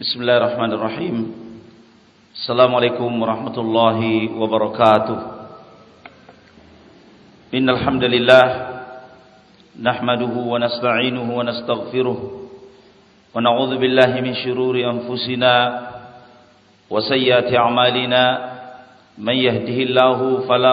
بسم الله الرحمن الرحيم السلام عليكم ورحمة الله وبركاته إن الحمد لله نحمده ونستعينه ونستغفره ونعوذ بالله من شرور أنفسنا وسيئات أعمالنا من يهده الله فلا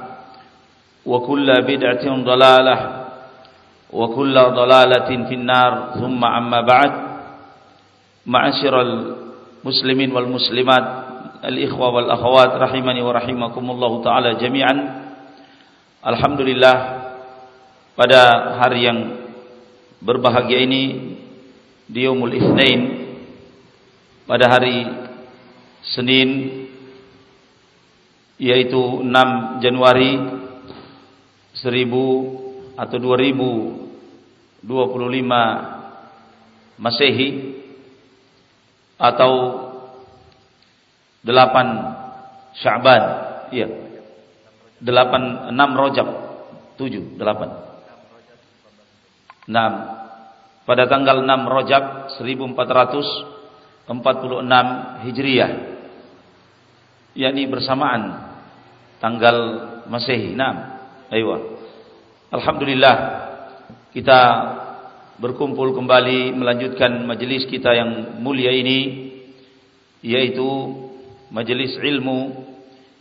وكل بدعة ضلالة وكل ضلالة في النار ثم أما بعد معاشر المسلمين والمسلمات الإخوة والأخوات رحمني ورحمكم الله تعالى جميعا Alhamdulillah pada hari yang berbahagia ini di Yaumul Itsnain pada hari Senin yaitu 6 Januari seribu atau dua ribu dua puluh lima Masehi atau delapan Syaban, iya. Delapan enam Rojab tujuh delapan. Enam. Pada tanggal enam Rojab 1446 Hijriah yakni bersamaan tanggal Masehi. Enam. Aywa. Alhamdulillah kita berkumpul kembali melanjutkan majlis kita yang mulia ini yaitu majlis ilmu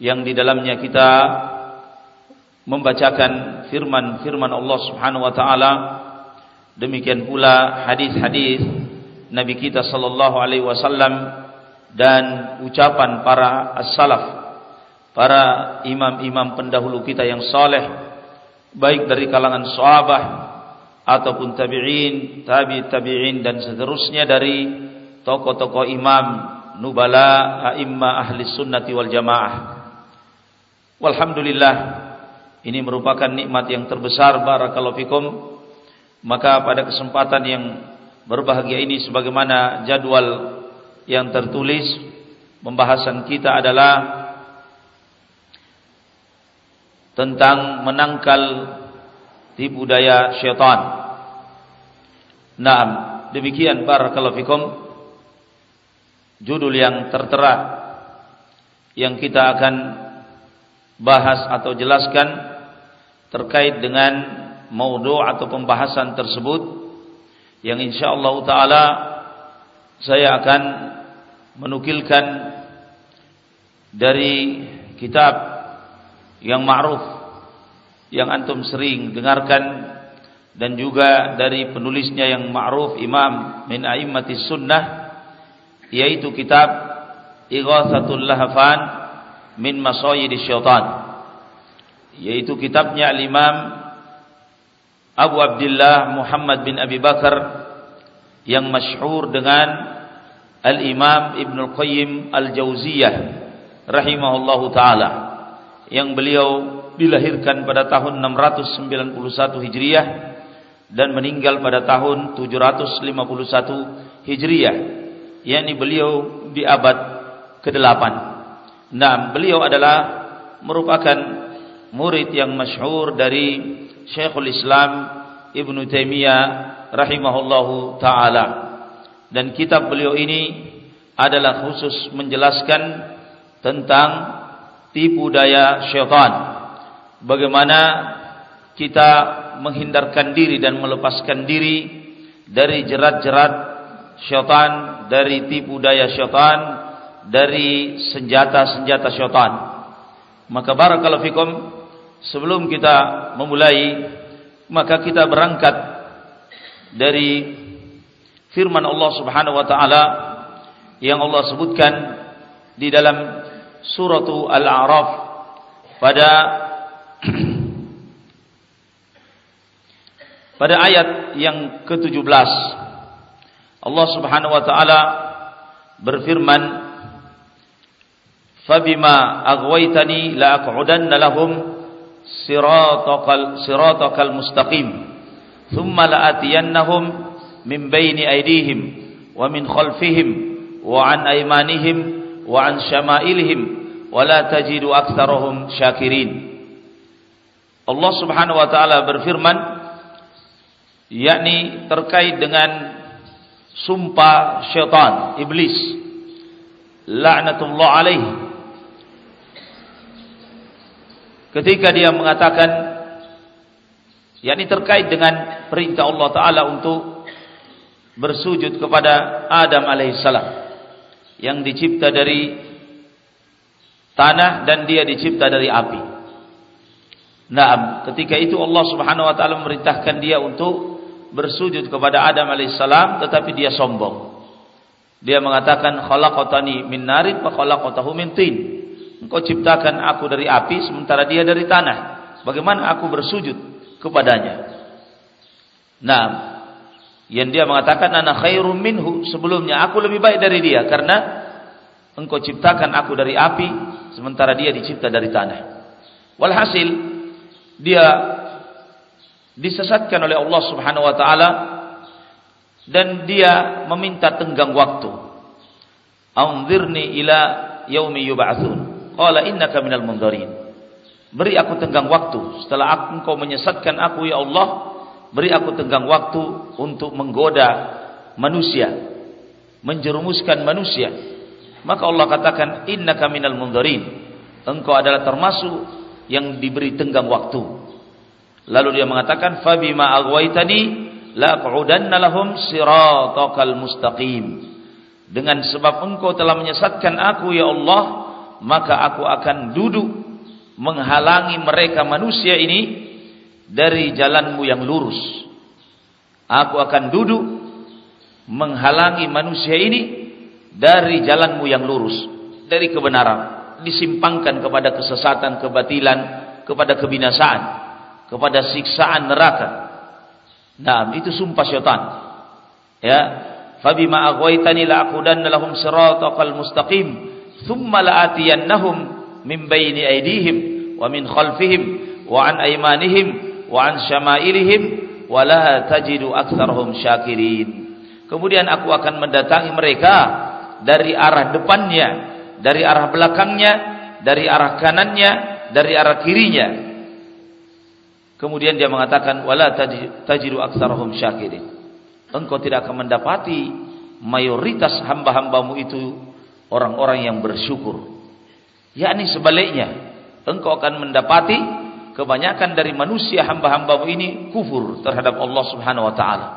yang di dalamnya kita membacakan firman-firman Allah Subhanahu wa taala demikian pula hadis-hadis Nabi kita sallallahu alaihi wasallam dan ucapan para as-salaf para imam-imam pendahulu kita yang saleh baik dari kalangan sahabat ataupun tabi'in, tabi tabi'in dan seterusnya dari tokoh-tokoh imam nubala a'imma ahli sunnati wal jamaah. Walhamdulillah ini merupakan nikmat yang terbesar barakallahu fikum. Maka pada kesempatan yang berbahagia ini sebagaimana jadwal yang tertulis pembahasan kita adalah tentang menangkal tipu daya syaitan. Naam, demikian barakallahu fikum judul yang tertera yang kita akan bahas atau jelaskan terkait dengan maudhu atau pembahasan tersebut yang insyaallah taala saya akan menukilkan dari kitab yang ma'ruf yang antum sering dengarkan dan juga dari penulisnya yang ma'ruf imam min a'immatis sunnah yaitu kitab Ighathatul Lahafan min Masayidi Syaitan. Yaitu kitabnya al-imam Abu Abdullah Muhammad bin Abi Bakar yang masyhur dengan al-imam Ibn Al-Qayyim Al-Jauziyah rahimahullahu taala yang beliau dilahirkan pada tahun 691 Hijriah dan meninggal pada tahun 751 Hijriah yakni beliau di abad ke-8 nah beliau adalah merupakan murid yang masyhur dari Syekhul Islam Ibn Taimiyah rahimahullahu taala. Dan kitab beliau ini adalah khusus menjelaskan tentang tipu daya syaitan. Bagaimana kita menghindarkan diri dan melepaskan diri dari jerat-jerat syaitan, dari tipu daya syaitan, dari senjata-senjata syaitan. Maka barakallahu fikum sebelum kita memulai maka kita berangkat dari firman Allah Subhanahu wa taala yang Allah sebutkan di dalam surah Al-A'raf pada pada ayat yang ke-17 Allah Subhanahu wa taala berfirman Fabima aghwaytani la aq'udanna lahum siratakal siratakal mustaqim thumma la atiyannahum min baini aydihim wa min khalfihim wa an aymanihim wa an syama'ilihim wa la tajidu aktsarahum syakirin. Allah Subhanahu wa taala berfirman yakni terkait dengan sumpah syaitan iblis. Laknatullah alaih. Ketika dia mengatakan yakni terkait dengan perintah Allah taala untuk bersujud kepada Adam alaihissalam yang dicipta dari tanah dan dia dicipta dari api. Nah, ketika itu Allah Subhanahu wa taala memerintahkan dia untuk bersujud kepada Adam alaihissalam tetapi dia sombong. Dia mengatakan khalaqatani min narin wa khalaqatahu min tin. Engkau ciptakan aku dari api sementara dia dari tanah. Bagaimana aku bersujud kepadanya? Nah, yang dia mengatakan ana khairum minhu sebelumnya aku lebih baik dari dia karena engkau ciptakan aku dari api sementara dia dicipta dari tanah. Walhasil dia disesatkan oleh Allah Subhanahu wa taala dan dia meminta tenggang waktu. Anzirni ila yaumi yub'atsun. Qala innaka minal mundzirin. Beri aku tenggang waktu setelah aku engkau menyesatkan aku ya Allah, beri aku tenggang waktu untuk menggoda manusia, menjerumuskan manusia. Maka Allah katakan innaka minal mundzirin. Engkau adalah termasuk yang diberi tenggang waktu. Lalu dia mengatakan fabima aghwaytani la qu'udanna lahum siratakal mustaqim. Dengan sebab engkau telah menyesatkan aku ya Allah, maka aku akan duduk menghalangi mereka manusia ini dari jalanmu yang lurus. Aku akan duduk menghalangi manusia ini dari jalanmu yang lurus, dari kebenaran, disimpangkan kepada kesesatan, kebatilan, kepada kebinasaan kepada siksaan neraka. Nah, itu sumpah syaitan. Ya, fabima aghwaytani la aqudanna lahum siratal mustaqim, thumma la'atiyannahum min baini aydihim wa min khalfihim wa an aymanihim wa an syama'ilihim wa la tajidu syakirin. Kemudian aku akan mendatangi mereka dari arah depannya, dari arah belakangnya, dari arah kanannya, dari arah kirinya Kemudian dia mengatakan wala tajidu aktsarahum syakirin. Engkau tidak akan mendapati mayoritas hamba-hambamu itu orang-orang yang bersyukur. Yakni sebaliknya, engkau akan mendapati kebanyakan dari manusia hamba-hambamu ini kufur terhadap Allah Subhanahu wa taala.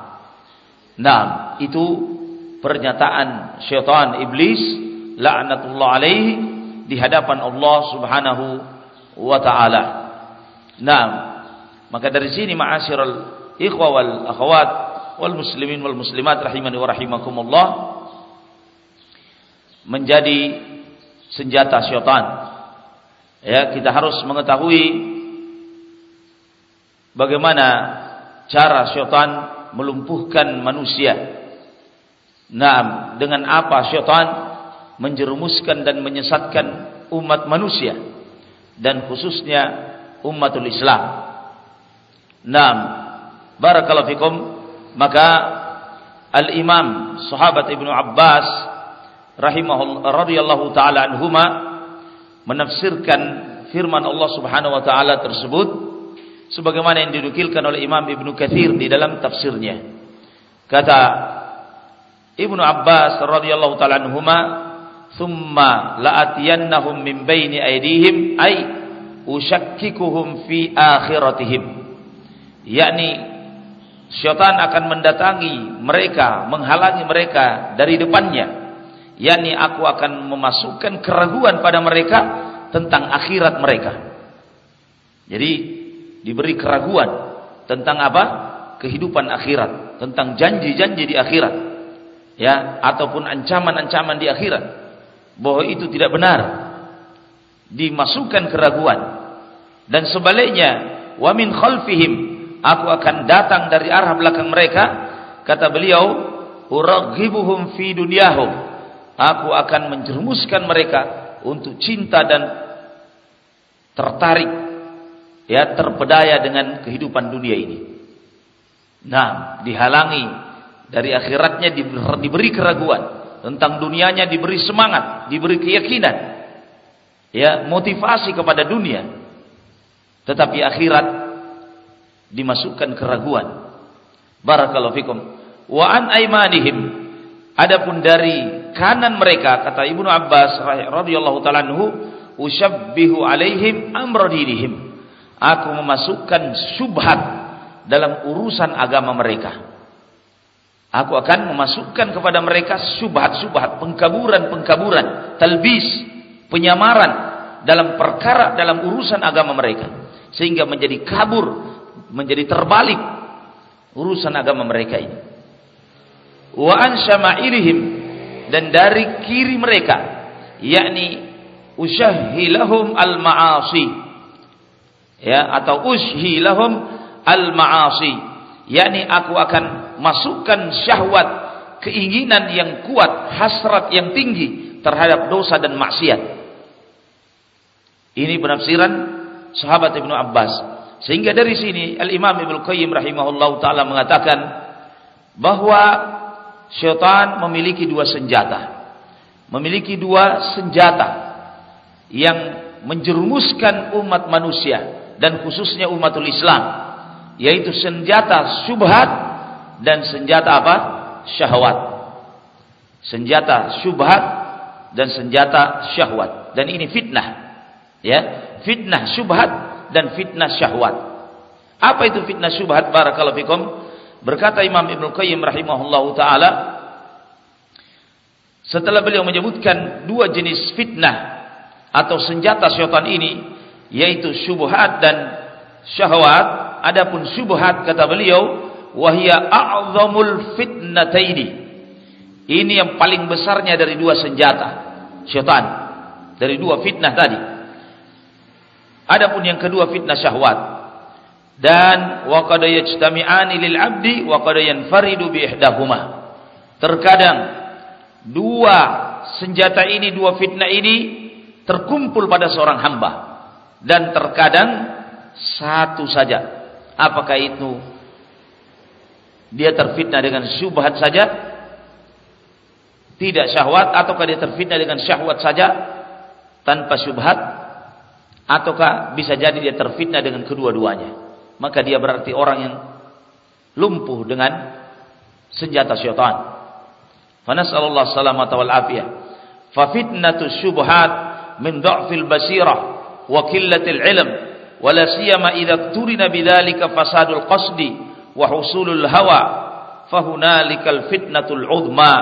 Nah, itu pernyataan syaitan iblis laknatullah alaihi di hadapan Allah Subhanahu wa taala. Nah, maka dari sini ma'asyiral ikhwa wal akhwat wal muslimin wal muslimat rahimani wa rahimakumullah menjadi senjata syaitan. Ya, kita harus mengetahui bagaimana cara syaitan melumpuhkan manusia. Nah, dengan apa syaitan menjerumuskan dan menyesatkan umat manusia dan khususnya umatul Islam. Naam. Barakallahu fikum. Maka Al-Imam sahabat Ibnu Abbas rahimahullah radhiyallahu taala anhuma menafsirkan firman Allah Subhanahu wa taala tersebut sebagaimana yang dinukilkan oleh Imam Ibnu Katsir di dalam tafsirnya. Kata Ibnu Abbas radhiyallahu taala anhuma, "Tsumma la'atiyannahum min baini aydihim ay usyakkikuhum fi akhiratihim." yakni syaitan akan mendatangi mereka, menghalangi mereka dari depannya. Yakni aku akan memasukkan keraguan pada mereka tentang akhirat mereka. Jadi diberi keraguan tentang apa? Kehidupan akhirat, tentang janji-janji di akhirat. Ya, ataupun ancaman-ancaman di akhirat bahwa itu tidak benar. Dimasukkan keraguan. Dan sebaliknya, wa min khalfihim aku akan datang dari arah belakang mereka kata beliau uraghibuhum fi dunyahum aku akan menjerumuskan mereka untuk cinta dan tertarik ya terpedaya dengan kehidupan dunia ini. Nah dihalangi dari akhiratnya diberi keraguan tentang dunianya diberi semangat diberi keyakinan. Ya motivasi kepada dunia. Tetapi akhirat dimasukkan keraguan. Barakallahu fikum. Wa an aimanihim adapun dari kanan mereka kata Ibnu Abbas radhiyallahu taala anhu ushabbihu alaihim amra dinihim aku memasukkan syubhat dalam urusan agama mereka aku akan memasukkan kepada mereka syubhat-syubhat pengkaburan-pengkaburan talbis penyamaran dalam perkara dalam urusan agama mereka sehingga menjadi kabur, menjadi terbalik urusan agama mereka ini. Wa an dan dari kiri mereka, yakni ushahilahum al-ma'asi. Ya, atau ushilahum al-ma'asi. Yakni aku akan masukkan syahwat, keinginan yang kuat, hasrat yang tinggi terhadap dosa dan maksiat. Ini penafsiran sahabat Ibnu Abbas. Sehingga dari sini Al-Imam Ibnu Qayyim rahimahullah taala mengatakan bahwa syaitan memiliki dua senjata. Memiliki dua senjata yang menjerumuskan umat manusia dan khususnya umatul Islam, yaitu senjata syubhat dan senjata apa? syahwat. Senjata syubhat dan senjata syahwat. Dan ini fitnah. Ya, fitnah syubhat dan fitnah syahwat. Apa itu fitnah syubhat? Barakallahu fikum. Berkata Imam Ibnu Qayyim rahimahullahu taala setelah beliau menyebutkan dua jenis fitnah atau senjata syaitan ini yaitu syubhat dan syahwat. Adapun syubhat kata beliau wahia a'zamul fitnataini. Ini yang paling besarnya dari dua senjata. Syaitan. Dari dua fitnah tadi. Adapun yang kedua fitnah syahwat. Dan wa qad yajtami'ani lil 'abdi wa qad yanfaridu bi ihdahuma. Terkadang dua senjata ini, dua fitnah ini terkumpul pada seorang hamba dan terkadang satu saja. Apakah itu? Dia terfitnah dengan syubhat saja? Tidak syahwat. Ataukah dia terfitnah dengan syahwat saja? Tanpa syubhat? ataukah bisa jadi dia terfitnah dengan kedua-duanya? Maka dia berarti orang yang lumpuh dengan senjata syaitan. Fanasallallahu salamata wal afiyah. Fa fitnatu syubhat min dha'fil basirah wa qillatil ilm wala siyama idza turina bidzalika fasadul qasdi wa husulul hawa fahunalikal fitnatul udma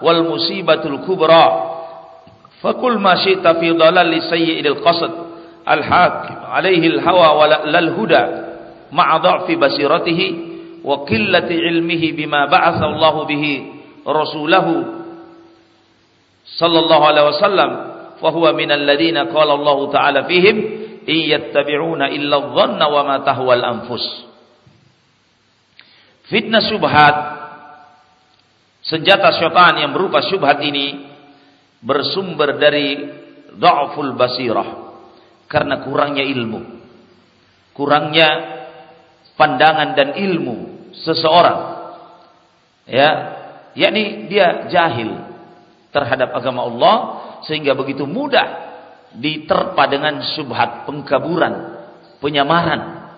wal musibatul kubra fakul ma syi'ta fi dhalali sayyi'il qasd al-hakim alaihi al-hawa wa lal huda ma'a dha'fi basiratihi wa qillati ilmihi bima ba'atha Allah bihi rasulahu sallallahu alaihi wasallam fa huwa min alladhina qala Allah ta'ala fihim in yattabi'una illa adh-dhanna wa ma tahwa al-anfus fitnah subhat senjata syaitan yang berupa syubhat ini bersumber dari dha'ful basirah karena kurangnya ilmu. Kurangnya pandangan dan ilmu seseorang. Ya, yakni dia jahil terhadap agama Allah sehingga begitu mudah diterpa dengan subhat pengkaburan, penyamaran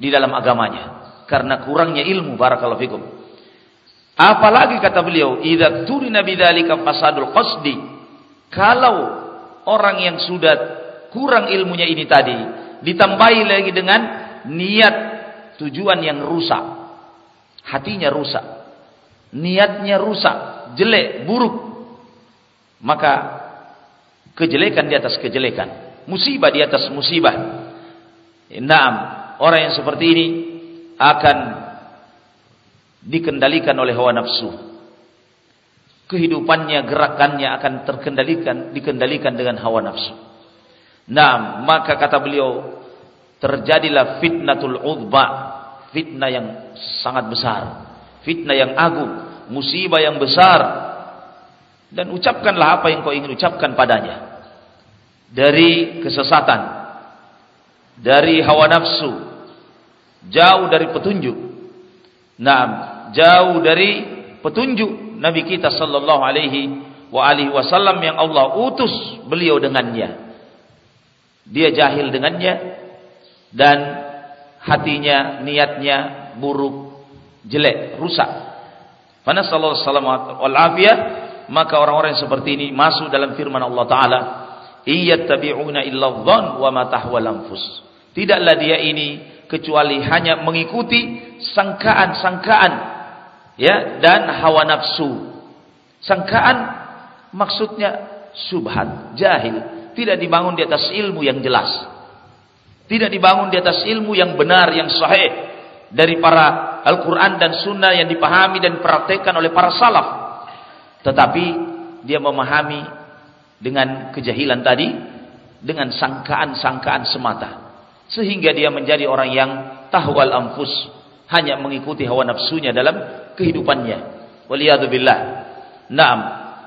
di dalam agamanya karena kurangnya ilmu barakallahu fikum. Apalagi kata beliau, idza turina bidzalika fasadul qasdi. Kalau orang yang sudah kurang ilmunya ini tadi ditambahi lagi dengan niat tujuan yang rusak hatinya rusak niatnya rusak jelek buruk maka kejelekan di atas kejelekan musibah di atas musibah Naam, orang yang seperti ini akan dikendalikan oleh hawa nafsu. Kehidupannya, gerakannya akan terkendalikan, dikendalikan dengan hawa nafsu. Nah, maka kata beliau terjadilah fitnatul udba, fitnah yang sangat besar, fitnah yang agung, musibah yang besar dan ucapkanlah apa yang kau ingin ucapkan padanya. Dari kesesatan dari hawa nafsu jauh dari petunjuk. Nah jauh dari petunjuk Nabi kita sallallahu alaihi wa alihi wasallam yang Allah utus beliau dengannya. Dia jahil dengannya dan hatinya niatnya buruk jelek rusak. Fana sallallahu alaihi maka orang-orang seperti ini masuk dalam firman Allah taala iyattabi'una illa dhann wa ma anfus tidaklah dia ini kecuali hanya mengikuti sangkaan-sangkaan ya dan hawa nafsu sangkaan maksudnya subhat jahil tidak dibangun di atas ilmu yang jelas. Tidak dibangun di atas ilmu yang benar, yang sahih. Dari para Al-Quran dan Sunnah yang dipahami dan dipraktekkan oleh para salaf. Tetapi dia memahami dengan kejahilan tadi. Dengan sangkaan-sangkaan semata. Sehingga dia menjadi orang yang tahwal anfus. Hanya mengikuti hawa nafsunya dalam kehidupannya. Waliyadubillah. Naam.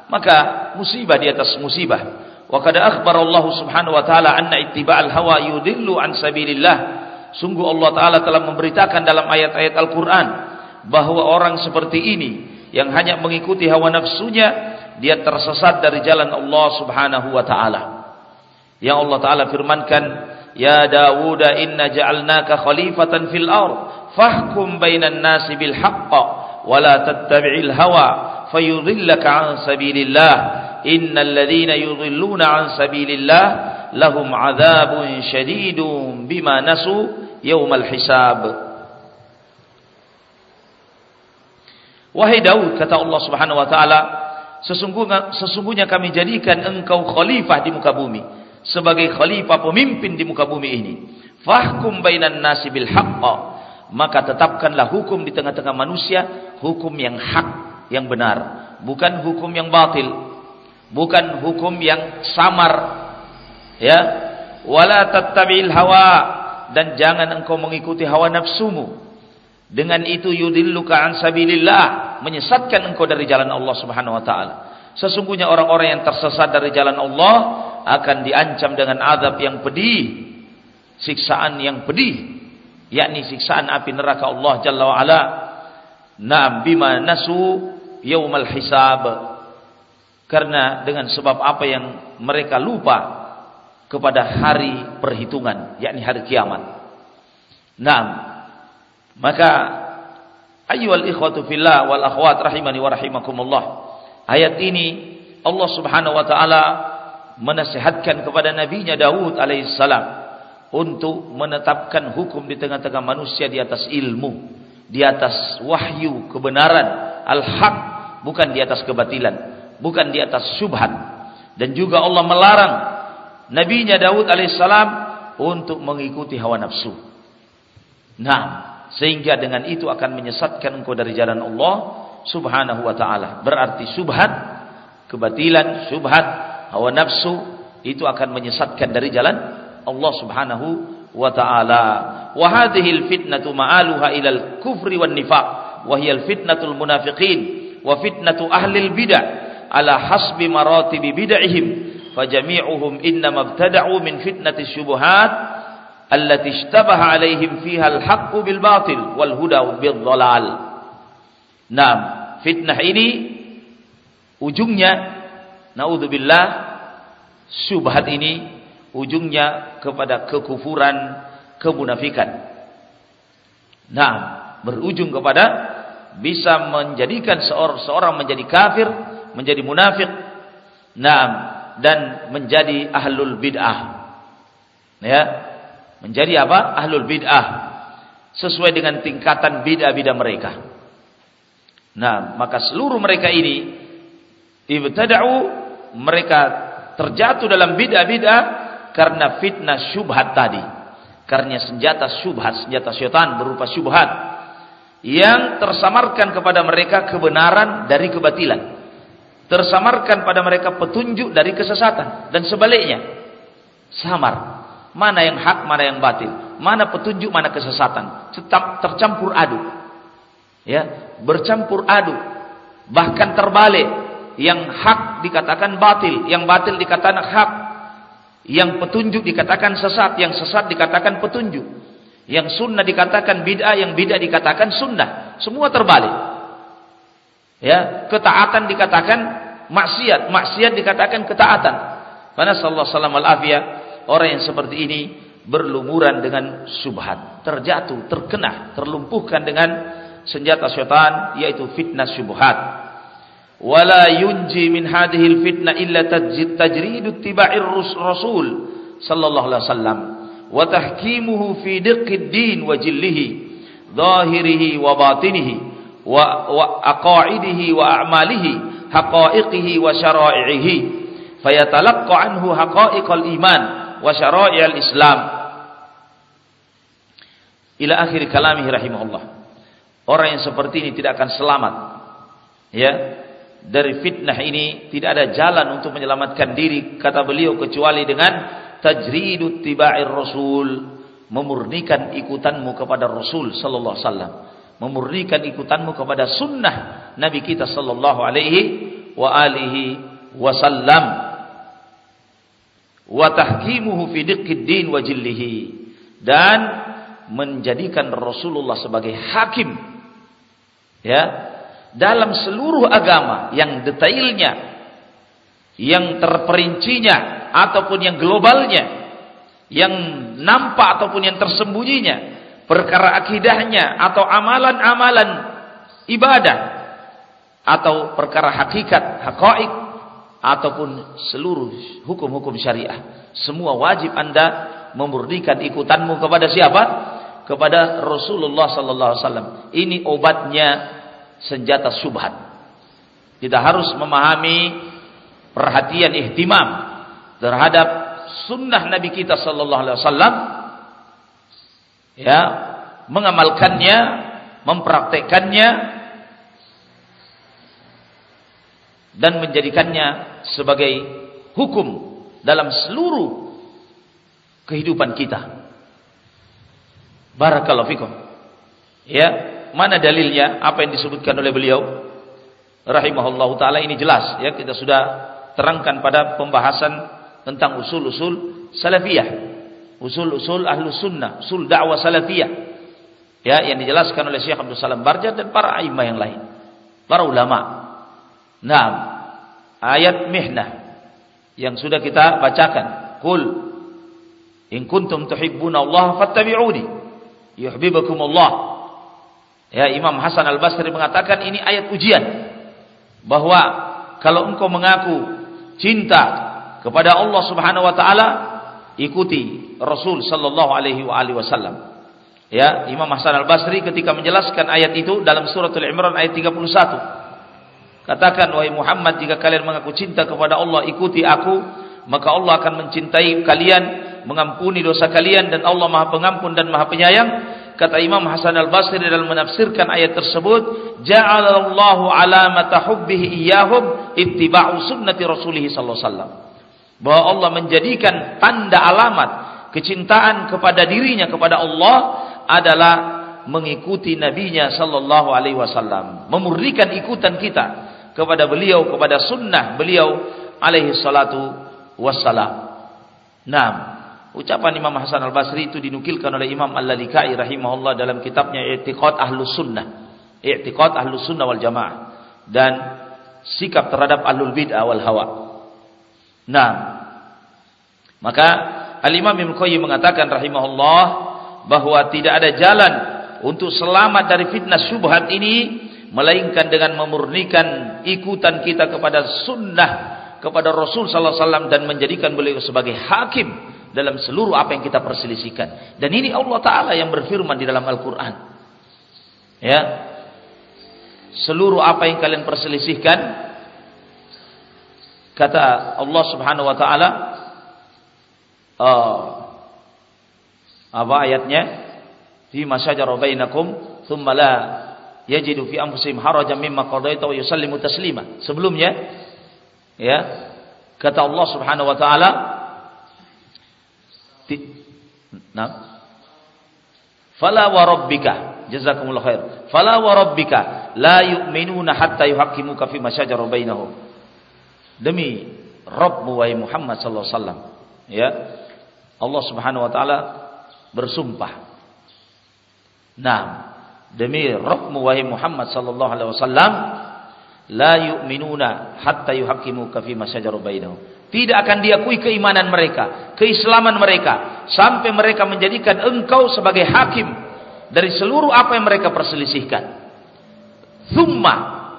Maka musibah di atas musibah Wa qad Allah Subhanahu wa taala anna ittiba'al hawa yudillu an sabilillah. Sungguh Allah taala telah memberitakan dalam ayat-ayat Al-Qur'an bahwa orang seperti ini yang hanya mengikuti hawa nafsunya dia tersesat dari jalan Allah Subhanahu wa taala. Yang Allah taala firmankan, "Ya Dawud, inna ja'alnaka khalifatan fil ard, fahkum bainan nasi bil haqq wa la tattabi'il hawa fayudhillaka an sabilillah." innal ladzina yudhilluna an sabilillah lahum adzabun syadidun bima nasu yaumal hisab Wahai Daud kata Allah Subhanahu wa taala sesungguhnya sesungguhnya kami jadikan engkau khalifah di muka bumi sebagai khalifah pemimpin di muka bumi ini. Fahkum bainan nasi bil maka tetapkanlah hukum di tengah-tengah manusia hukum yang hak yang benar bukan hukum yang batil bukan hukum yang samar ya. Wala tattabi'il hawa. Dan jangan engkau mengikuti hawa nafsumu dengan itu yudilluka an sabilillah menyesatkan engkau dari jalan Allah Subhanahu wa taala. Sesungguhnya orang-orang yang tersesat dari jalan Allah akan diancam dengan azab yang pedih siksaan yang pedih yakni siksaan api neraka Allah Jalla wa ala. Naam bima nasu yaumal hisab. Karena dengan sebab apa yang mereka lupa kepada hari perhitungan, yakni hari kiamat. Nah, maka ayyuhal ikhwatu fillah wal akhwat rahimani wa rahimakumullah. Ayat ini Allah Subhanahu wa taala menasihatkan kepada nabinya Daud alaihissalam untuk menetapkan hukum di tengah-tengah manusia di atas ilmu, di atas wahyu kebenaran, al-haq, bukan di atas kebatilan bukan di atas syubhat dan juga Allah melarang nabinya Daud alaihissalam untuk mengikuti hawa nafsu. Nah, sehingga dengan itu akan menyesatkan engkau dari jalan Allah Subhanahu wa taala. Berarti syubhat, kebatilan, syubhat, hawa nafsu itu akan menyesatkan dari jalan Allah Subhanahu wa taala. Wa hadhihi al-fitnatu ma'aluha ila al-kufri wan nifaq wa hiya al-fitnatul munafiqin wa fitnatu ahli al-bid'ah ala hasbi maratibi bid'ihim fajami'uhum innama ibtada'u min fitnati syubuhat allati ishtabaha alaihim fiha al-haqq bil batil wal huda bil dhalal Naam fitnah ini ujungnya naudzubillah syubhat ini ujungnya kepada kekufuran kemunafikan. Nah, berujung kepada bisa menjadikan seorang, menjadi kafir menjadi munafik naam dan menjadi ahlul bid'ah. Ya menjadi apa? Ahlul bid'ah. Sesuai dengan tingkatan bid'ah-bid'ah mereka. Nah maka seluruh mereka ini ibtada'u mereka terjatuh dalam bid'ah-bid'ah karena fitnah syubhat tadi. Karena senjata syubhat senjata syaitan berupa syubhat yang tersamarkan kepada mereka kebenaran dari kebatilan. Tersamarkan pada mereka petunjuk dari kesesatan. Dan sebaliknya samar mana yang hak mana yang batil mana petunjuk mana kesesatan tetap tercampur aduk ya bercampur aduk Bahkan terbalik, yang hak dikatakan batil, yang batil dikatakan hak. Yang petunjuk dikatakan sesat, yang sesat dikatakan petunjuk. Yang sunnah dikatakan bid'ah, yang bid'ah dikatakan sunnah. Semua terbalik. Ya, ketaatan dikatakan maksiat, maksiat dikatakan ketaatan. Karena sallallahu alaihi wasallam orang yang seperti ini berlumuran dengan subhat, terjatuh, terkena, terlumpuhkan dengan senjata syaitan yaitu fitnah syubhat. Wala yunji min hadhil fitnah illa tajridu tiba'ir rasul sallallahu alaihi wasallam wa tahkimuhu fi diqqid din wa jillihi zahirihi wa batinihi wa wa aqaidihi wa a'malihi haqa'iqihi wa syara'ihi fayatalaqqa anhu haqa'iqal iman wa syara'i'al islam. Ila akhir kalamihi rahimahullah. Orang yang seperti ini tidak akan selamat. Ya. Dari fitnah ini tidak ada jalan untuk menyelamatkan diri kata beliau kecuali dengan tajridut tiba'ir rasul memurnikan ikutanmu kepada rasul sallallahu alaihi wasallam. Memurnikan ikutanmu kepada sunnah nabi kita sallallahu alaihi wa alihi wasallam wa tahkimuhu fi din wa jillihi dan menjadikan Rasulullah sebagai hakim ya dalam seluruh agama yang detailnya, yang terperincinya ataupun yang globalnya, yang nampak ataupun yang tersembunyinya, perkara akidahnya atau amalan-amalan ibadah atau perkara hakikat, hakaik ataupun seluruh hukum-hukum syariah. Semua wajib Anda memurnikan ikutanmu kepada siapa? Kepada Rasulullah sallallahu alaihi wasallam. Ini obatnya senjata subhat. Kita harus memahami perhatian ihtimam terhadap sunnah Nabi kita sallallahu alaihi wasallam ya, mengamalkannya, mempraktekannya dan menjadikannya sebagai hukum dalam seluruh kehidupan kita. Barakallahu fikum. Ya, Mana dalilnya? Apa yang disebutkan oleh beliau? Rahimahullah taala ini jelas ya kita sudah terangkan pada pembahasan tentang usul-usul salafiyah. Usul-usul ahlu sunnah, usul dakwah salafiyah. Ya, yang dijelaskan oleh Syekh Abdul Salam Barjat dan para imam yang lain. Para ulama. Nah, ayat mihnah yang sudah kita bacakan. Qul in kuntum tuhibbuna Allah fattabi'uni yuhibbukum Allah Ya, Imam Hasan Al-Basri mengatakan ini ayat ujian bahwa kalau engkau mengaku cinta kepada Allah Subhanahu wa taala, ikuti Rasul sallallahu alaihi wasallam. Ya, Imam Hasan Al-Basri ketika menjelaskan ayat itu dalam suratul Imran ayat 31. Katakan wahai Muhammad jika kalian mengaku cinta kepada Allah ikuti aku maka Allah akan mencintai kalian mengampuni dosa kalian dan Allah Maha Pengampun dan Maha Penyayang kata Imam Hasan Al-Basri dalam menafsirkan ayat tersebut, ja'alallahu alamata hubbihi iyyahum ittiba'u sunnati Rasulih sallallahu alaihi wasallam. Bahwa Allah menjadikan tanda alamat kecintaan kepada dirinya kepada Allah adalah mengikuti nabinya sallallahu alaihi wasallam, memurnikan ikutan kita kepada beliau kepada sunnah beliau alaihi salatu wassalam. Naam. Ucapan Imam Hasan Al-Basri itu dinukilkan oleh Imam Al-Lalikai rahimahullah dalam kitabnya I'tiqad Ahlus Sunnah. I'tiqad Ahlus Sunnah wal Jamaah. Dan sikap terhadap Ahlul Bid'ah wal Hawa. Nah, maka Al-Imam Ibn Qayyim mengatakan rahimahullah bahwa tidak ada jalan untuk selamat dari fitnah syubhat ini melainkan dengan memurnikan ikutan kita kepada sunnah kepada Rasul sallallahu alaihi wasallam dan menjadikan beliau sebagai hakim dalam seluruh apa yang kita perselisihkan. Dan ini Allah Ta'ala yang berfirman di dalam Al-Quran. Ya. Seluruh apa yang kalian perselisihkan. Kata Allah Subhanahu Wa Ta'ala. Uh, apa ayatnya? Fi masyajara bainakum. Thumma la yajidu fi anfusihim harajan mimma qadaita wa yusallimu taslima. Sebelumnya. Ya. Kata Allah Subhanahu Wa Ta'ala. Nah. Fala wa rabbika jazakumullah khair. Fala wa rabbika la yu'minuna hatta yuhaqqimuka fi ma bainahum. Demi Rabbmu wahai Muhammad sallallahu alaihi wasallam. Ya. Allah Subhanahu wa taala bersumpah. Nah, demi Rabbmu wahai Muhammad sallallahu alaihi wasallam la yu'minuna hatta yuhaqqimuka fi ma bainahum. Tidak akan diakui keimanan mereka, keislaman mereka sampai mereka menjadikan engkau sebagai hakim dari seluruh apa yang mereka perselisihkan. Thumma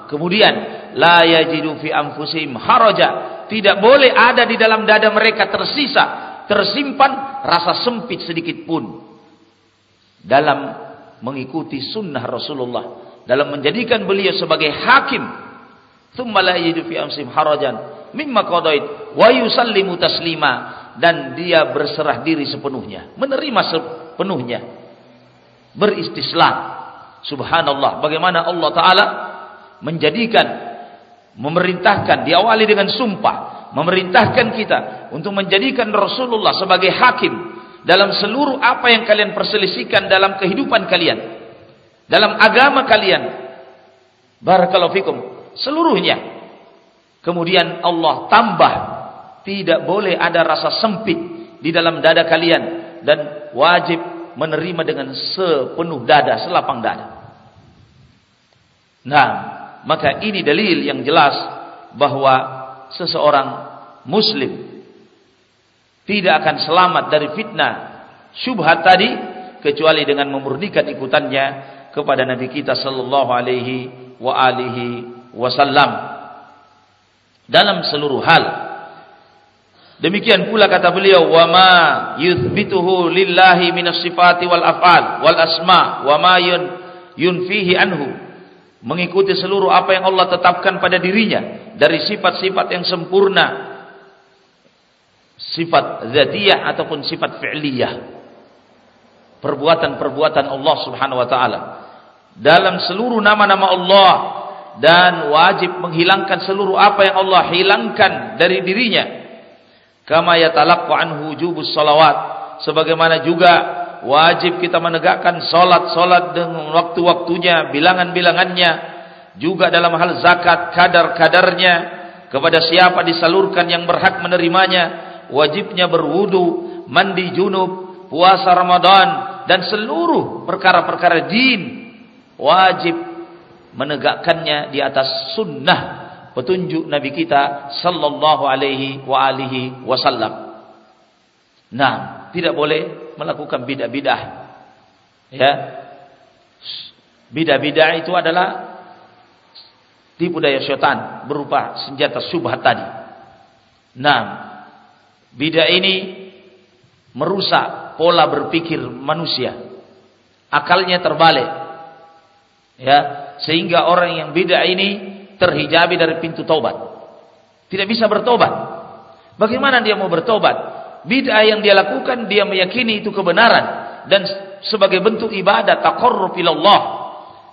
kemudian la yajidu fi anfusihim haraja, tidak boleh ada di dalam dada mereka tersisa, tersimpan rasa sempit sedikit pun dalam mengikuti sunnah Rasulullah, dalam menjadikan beliau sebagai hakim. Thumma la yajidu anfusihim harajan mimma qadait wa yusallimu taslima dan dia berserah diri sepenuhnya, menerima sepenuhnya. Beristislam. Subhanallah, bagaimana Allah taala menjadikan memerintahkan diawali dengan sumpah, memerintahkan kita untuk menjadikan Rasulullah sebagai hakim dalam seluruh apa yang kalian perselisihkan dalam kehidupan kalian, dalam agama kalian. Barakallahu fikum, seluruhnya Kemudian Allah tambah tidak boleh ada rasa sempit di dalam dada kalian dan wajib menerima dengan sepenuh dada, selapang dada. Nah, maka ini dalil yang jelas bahwa seseorang muslim tidak akan selamat dari fitnah syubhat tadi kecuali dengan memurnikan ikutannya kepada Nabi kita sallallahu alaihi wa alihi wasallam dalam seluruh hal. Demikian pula kata beliau wa ma yuthbituhu lillahi minas sifati wal af'al wal asma wa ma yun yunfihi anhu mengikuti seluruh apa yang Allah tetapkan pada dirinya dari sifat-sifat yang sempurna sifat zatiyah ataupun sifat fi'liyah. Perbuatan-perbuatan Allah Subhanahu wa taala. Dalam seluruh nama-nama Allah dan wajib menghilangkan seluruh apa yang Allah hilangkan dari dirinya. Kama yatalaqqu anhu wujubus salawat. Sebagaimana juga wajib kita menegakkan salat-salat dengan waktu-waktunya, bilangan-bilangannya, juga dalam hal zakat kadar-kadarnya. Kepada siapa disalurkan yang berhak menerimanya, wajibnya berwudu, mandi junub, puasa Ramadan dan seluruh perkara-perkara din wajib menegakkannya di atas sunnah petunjuk Nabi kita sallallahu alaihi wa alihi wasallam. Nah, tidak boleh melakukan bidah-bidah. Ya. Bidah-bidah itu adalah tipu daya syaitan berupa senjata syubhat tadi. Nah, bidah ini merusak pola berpikir manusia. Akalnya terbalik. Ya, sehingga orang yang bid'ah ini terhijabi dari pintu taubat. Tidak bisa bertobat. Bagaimana dia mau bertobat? Bid'ah yang dia lakukan dia meyakini itu kebenaran dan sebagai bentuk ibadah taqarrub Allah,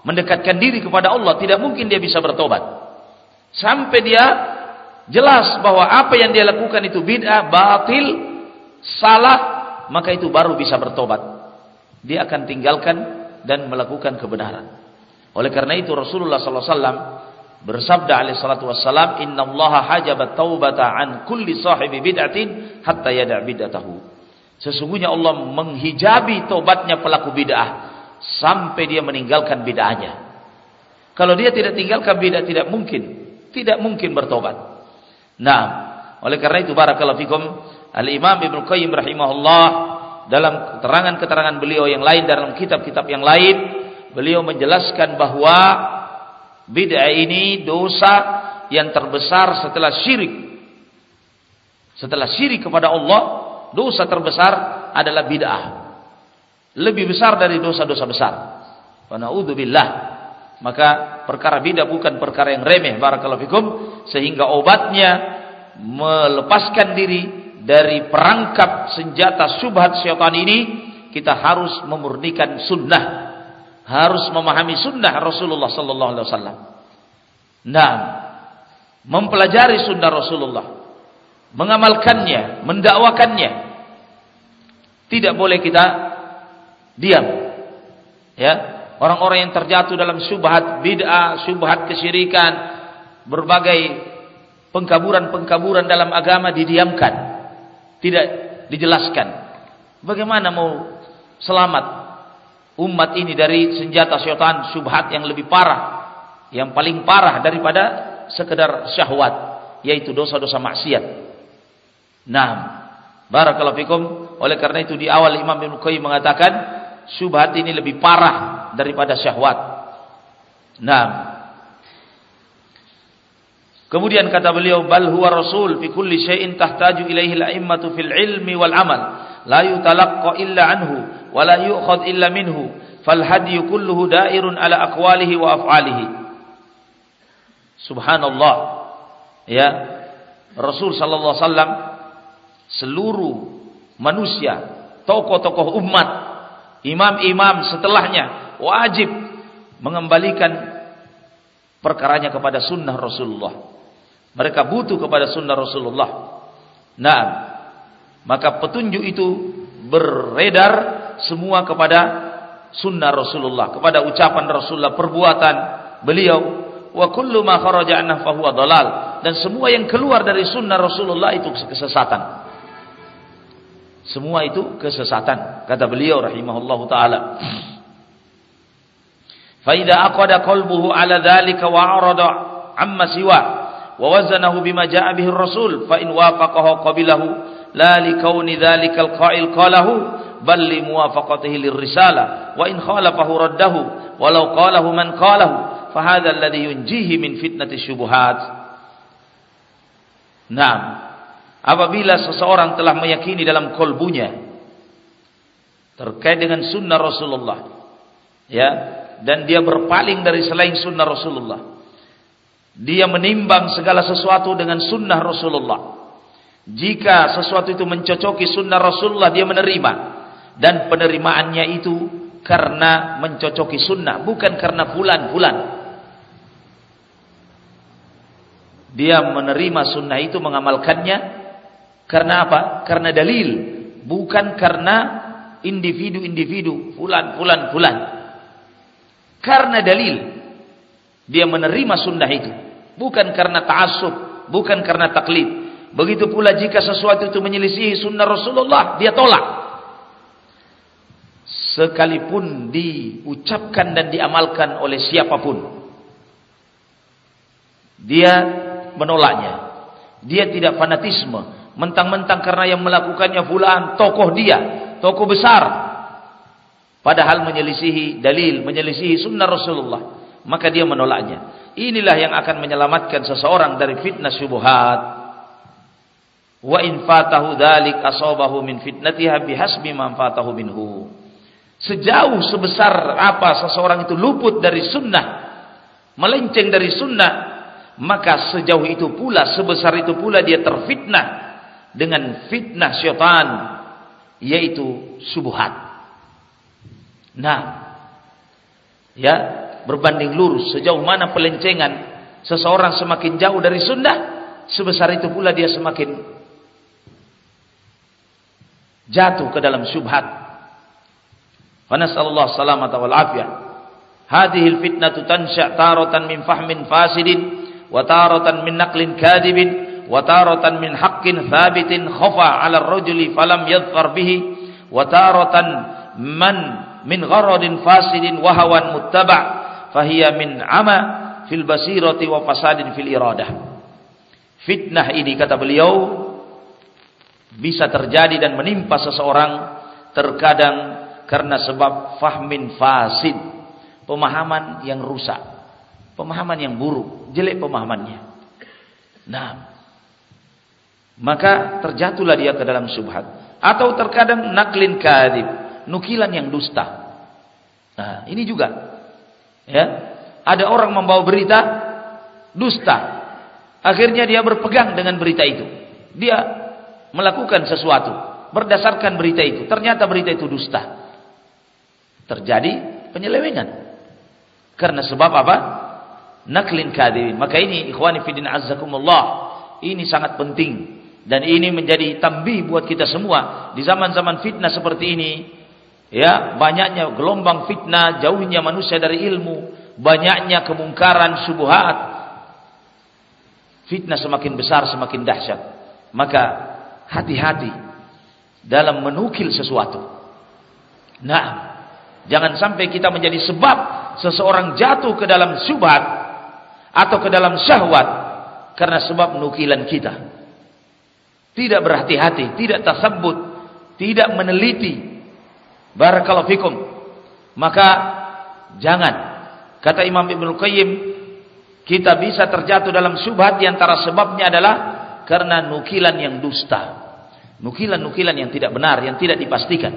mendekatkan diri kepada Allah, tidak mungkin dia bisa bertobat. Sampai dia jelas bahwa apa yang dia lakukan itu bid'ah, batil, salah, maka itu baru bisa bertobat. Dia akan tinggalkan dan melakukan kebenaran. Oleh karena itu Rasulullah SAW bersabda alaihi salatu wassalam, "Inna Allah hajabat taubata an kulli sahibi bid'atin hatta yada' bid'atahu." Sesungguhnya Allah menghijabi tobatnya pelaku bid'ah sampai dia meninggalkan bid'ahnya. Kalau dia tidak tinggalkan bid'ah tidak mungkin, tidak mungkin bertobat. Nah, oleh karena itu barakallahu fikum Al-Imam Ibnu Qayyim rahimahullah dalam keterangan-keterangan beliau yang lain dalam kitab-kitab yang lain beliau menjelaskan bahwa bid'ah ini dosa yang terbesar setelah syirik. Setelah syirik kepada Allah, dosa terbesar adalah bid'ah. Lebih besar dari dosa-dosa besar. Wa na'udzubillah. Maka perkara bid'ah bukan perkara yang remeh barakallahu fikum sehingga obatnya melepaskan diri dari perangkap senjata syubhat syaitan ini kita harus memurnikan sunnah harus memahami sunnah Rasulullah sallallahu alaihi wasallam. Nah, mempelajari sunnah Rasulullah, mengamalkannya, mendakwakannya. Tidak boleh kita diam. Ya, orang-orang yang terjatuh dalam syubhat bid'ah, syubhat kesyirikan, berbagai pengkaburan-pengkaburan dalam agama didiamkan, tidak dijelaskan. Bagaimana mau selamat umat ini dari senjata syaitan syubhat yang lebih parah, yang paling parah daripada sekedar syahwat, yaitu dosa-dosa maksiat. Nah, barakallahu fikum. Oleh karena itu di awal Imam Ibnu Qayyim mengatakan syubhat ini lebih parah daripada syahwat. Nah, Kemudian kata beliau bal huwa rasul fi kulli syai'in tahtaju ilaihi al-a'immatu fil ilmi wal amal. La yutalaqqa illa anhu wa la yu'khad illa minhu. Fal hadyu kulluhu da'irun ala aqwalihi wa af'alihi. Subhanallah. Ya. Rasul sallallahu alaihi wasallam seluruh manusia tokoh-tokoh umat imam-imam setelahnya wajib mengembalikan perkaranya kepada sunnah Rasulullah mereka butuh kepada sunnah Rasulullah. Nah, maka petunjuk itu beredar semua kepada sunnah Rasulullah, kepada ucapan Rasulullah, perbuatan beliau. Wa kullu ma kharaja anhu fa huwa dalal. Dan semua yang keluar dari sunnah Rasulullah itu kesesatan. Semua itu kesesatan, kata beliau rahimahullahu taala. Fa idza aqada qalbuhu ala dzalika wa arada amma siwa wa wazanahu bima jaa bihi rasul fa in wafaqahu qabilahu la li kauni dzalikal qa'il qalahu bal li muwafaqatihi lirrisala wa in khalafahu raddahu walau qalahu man qalahu fa hadha alladhi yunjihi min fitnati Naam apabila seseorang telah meyakini dalam kolbunya terkait dengan sunnah Rasulullah ya dan dia berpaling dari selain sunnah Rasulullah dia menimbang segala sesuatu dengan sunnah Rasulullah. Jika sesuatu itu mencocoki sunnah Rasulullah, dia menerima. Dan penerimaannya itu karena mencocoki sunnah, bukan karena bulan-bulan. Dia menerima sunnah itu, mengamalkannya. Karena apa? Karena dalil. Bukan karena individu-individu, fulan-fulan-fulan. Karena dalil. Dia menerima sunnah itu. Bukan karena ta'assub, bukan karena taklid. Begitu pula jika sesuatu itu menyelisihi sunnah Rasulullah, dia tolak. Sekalipun diucapkan dan diamalkan oleh siapapun. Dia menolaknya. Dia tidak fanatisme. Mentang-mentang karena yang melakukannya fulan, tokoh dia, tokoh besar. Padahal menyelisihi dalil, menyelisihi sunnah Rasulullah. Maka dia menolaknya. Inilah yang akan menyelamatkan seseorang dari fitnah syubhat. Wa in fatahu dzalik asabahu min fitnatiha bihasbi man fatahu minhu. Sejauh sebesar apa seseorang itu luput dari sunnah, melenceng dari sunnah, maka sejauh itu pula, sebesar itu pula dia terfitnah dengan fitnah syaitan, yaitu syubhat. Nah, ya berbanding lurus sejauh mana pelencengan seseorang semakin jauh dari sunnah sebesar itu pula dia semakin jatuh ke dalam syubhat wa nasallallahu salamata wal afiyah hadhihi fitnatu tansha taratan min fahmin fasidin wa taratan min naqlin kadibin wa min haqqin thabitin khafa 'ala ar-rajuli falam yadhfar bihi wa man min gharadin fasidin wa hawan muttaba' fahiya min ama fil basirati wa fasadin fil iradah. Fitnah ini kata beliau bisa terjadi dan menimpa seseorang terkadang karena sebab fahmin fasid, pemahaman yang rusak, pemahaman yang buruk, jelek pemahamannya. Nah, maka terjatuhlah dia ke dalam subhat atau terkadang naklin kadib, nukilan yang dusta. Nah, ini juga Ya, ada orang membawa berita dusta. Akhirnya dia berpegang dengan berita itu. Dia melakukan sesuatu berdasarkan berita itu. Ternyata berita itu dusta. Terjadi penyelewengan. Karena sebab apa? Naklin kadhibin. Maka ini ikhwani fidin azzakumullah. Ini sangat penting dan ini menjadi tambih buat kita semua di zaman-zaman fitnah seperti ini Ya, banyaknya gelombang fitnah, jauhnya manusia dari ilmu, banyaknya kemungkaran, subuhat. Fitnah semakin besar, semakin dahsyat. Maka hati-hati dalam menukil sesuatu. Nah, jangan sampai kita menjadi sebab seseorang jatuh ke dalam subhat atau ke dalam syahwat karena sebab nukilan kita. Tidak berhati-hati, tidak tersebut, tidak meneliti. Barakallahu fikum. Maka jangan kata Imam Ibnu Qayyim kita bisa terjatuh dalam subhat di antara sebabnya adalah karena nukilan yang dusta. Nukilan-nukilan yang tidak benar, yang tidak dipastikan.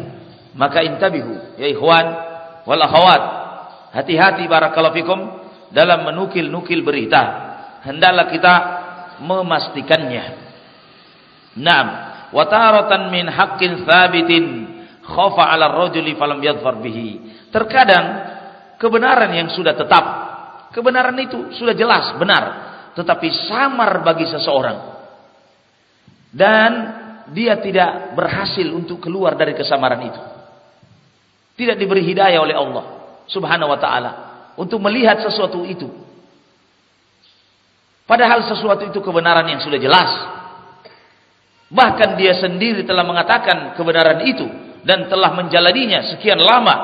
Maka intabihu ya ikhwan wal. Hati-hati barakallahu fikum dalam menukil-nukil berita. Hendaklah kita memastikannya. Naam, wa taratan min haqqin thabitin khafa 'ala ar-rajuli falam yadhfar bihi. Terkadang kebenaran yang sudah tetap, kebenaran itu sudah jelas benar, tetapi samar bagi seseorang. Dan dia tidak berhasil untuk keluar dari kesamaran itu. Tidak diberi hidayah oleh Allah Subhanahu wa taala untuk melihat sesuatu itu. Padahal sesuatu itu kebenaran yang sudah jelas. Bahkan dia sendiri telah mengatakan kebenaran itu dan telah menjalaninya sekian lama.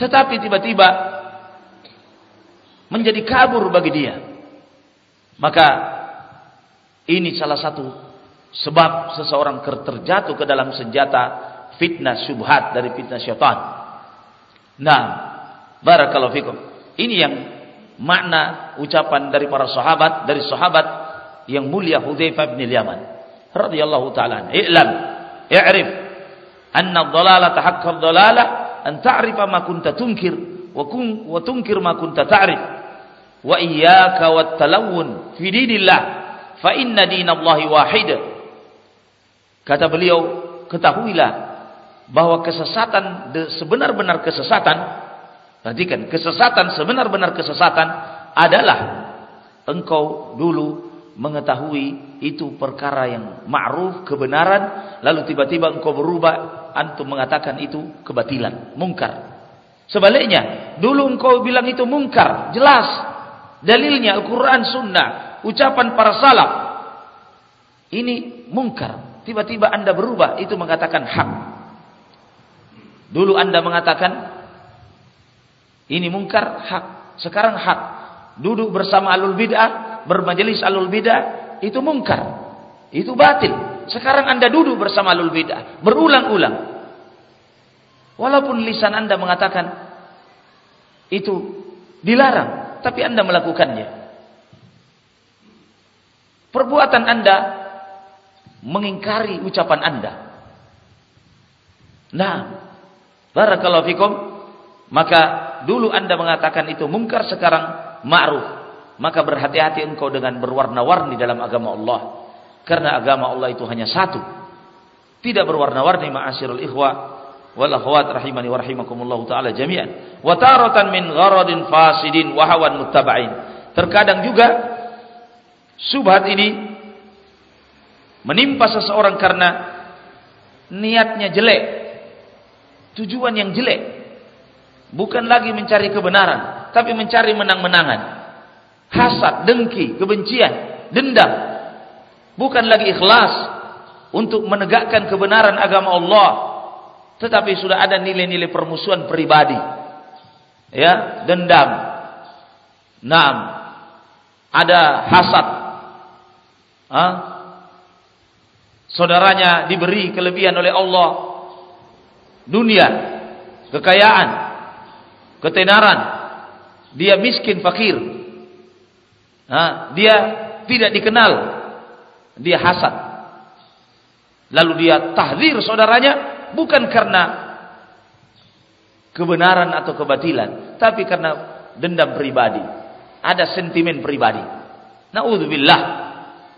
Tetapi tiba-tiba menjadi kabur bagi dia. Maka ini salah satu sebab seseorang terjatuh ke dalam senjata fitnah subhat dari fitnah syaitan. Nah, barakallahu fikum. Ini yang makna ucapan dari para sahabat, dari sahabat yang mulia Hudzaifah bin Yaman radhiyallahu taala. I'lam, i'rif anna ad-dalalata haqqad dalala an ta'rifa ma kunta tunkir wa kun wa tunkir ma kunta ta'rif. Wa iyyaka wat talawun fi dinillah fa inna dinallahi wahid. Kata beliau, ketahuilah bahwa kesesatan sebenar-benar kesesatan perhatikan kesesatan sebenar-benar kesesatan adalah engkau dulu mengetahui itu perkara yang ma'ruf kebenaran lalu tiba-tiba engkau berubah antum mengatakan itu kebatilan mungkar sebaliknya dulu engkau bilang itu mungkar jelas dalilnya Al-Qur'an sunnah ucapan para salaf ini mungkar Tiba-tiba anda berubah, itu mengatakan hak. Dulu anda mengatakan, ini mungkar, hak. Sekarang hak. Duduk bersama alul bid'ah, bermajelis alul bid'ah, itu mungkar. Itu batil. Sekarang anda duduk bersama alul bid'ah, berulang-ulang. Walaupun lisan anda mengatakan, itu dilarang, tapi anda melakukannya. Perbuatan anda mengingkari ucapan Anda. Nah, barakallahu fikum, maka dulu Anda mengatakan itu mungkar sekarang ma'ruf. Maka berhati-hati engkau dengan berwarna-warni dalam agama Allah. Karena agama Allah itu hanya satu. Tidak berwarna-warni ma'asirul ikhwa wal akhwat rahimani wa rahimakumullah taala jami'an. Wa taratan min gharadin fasidin wa hawan muttaba'in. Terkadang juga subhat ini menimpa seseorang karena niatnya jelek, tujuan yang jelek, bukan lagi mencari kebenaran, tapi mencari menang-menangan, hasad, dengki, kebencian, dendam, bukan lagi ikhlas untuk menegakkan kebenaran agama Allah, tetapi sudah ada nilai-nilai permusuhan pribadi, ya, dendam, nam, ada hasad, ah, saudaranya diberi kelebihan oleh Allah. Dunia. Kekayaan. Ketenaran. Dia miskin fakir nah, dia tidak dikenal dia hasad lalu dia tahdir saudaranya bukan karena kebenaran atau kebatilan tapi karena dendam pribadi ada sentimen pribadi naudzubillah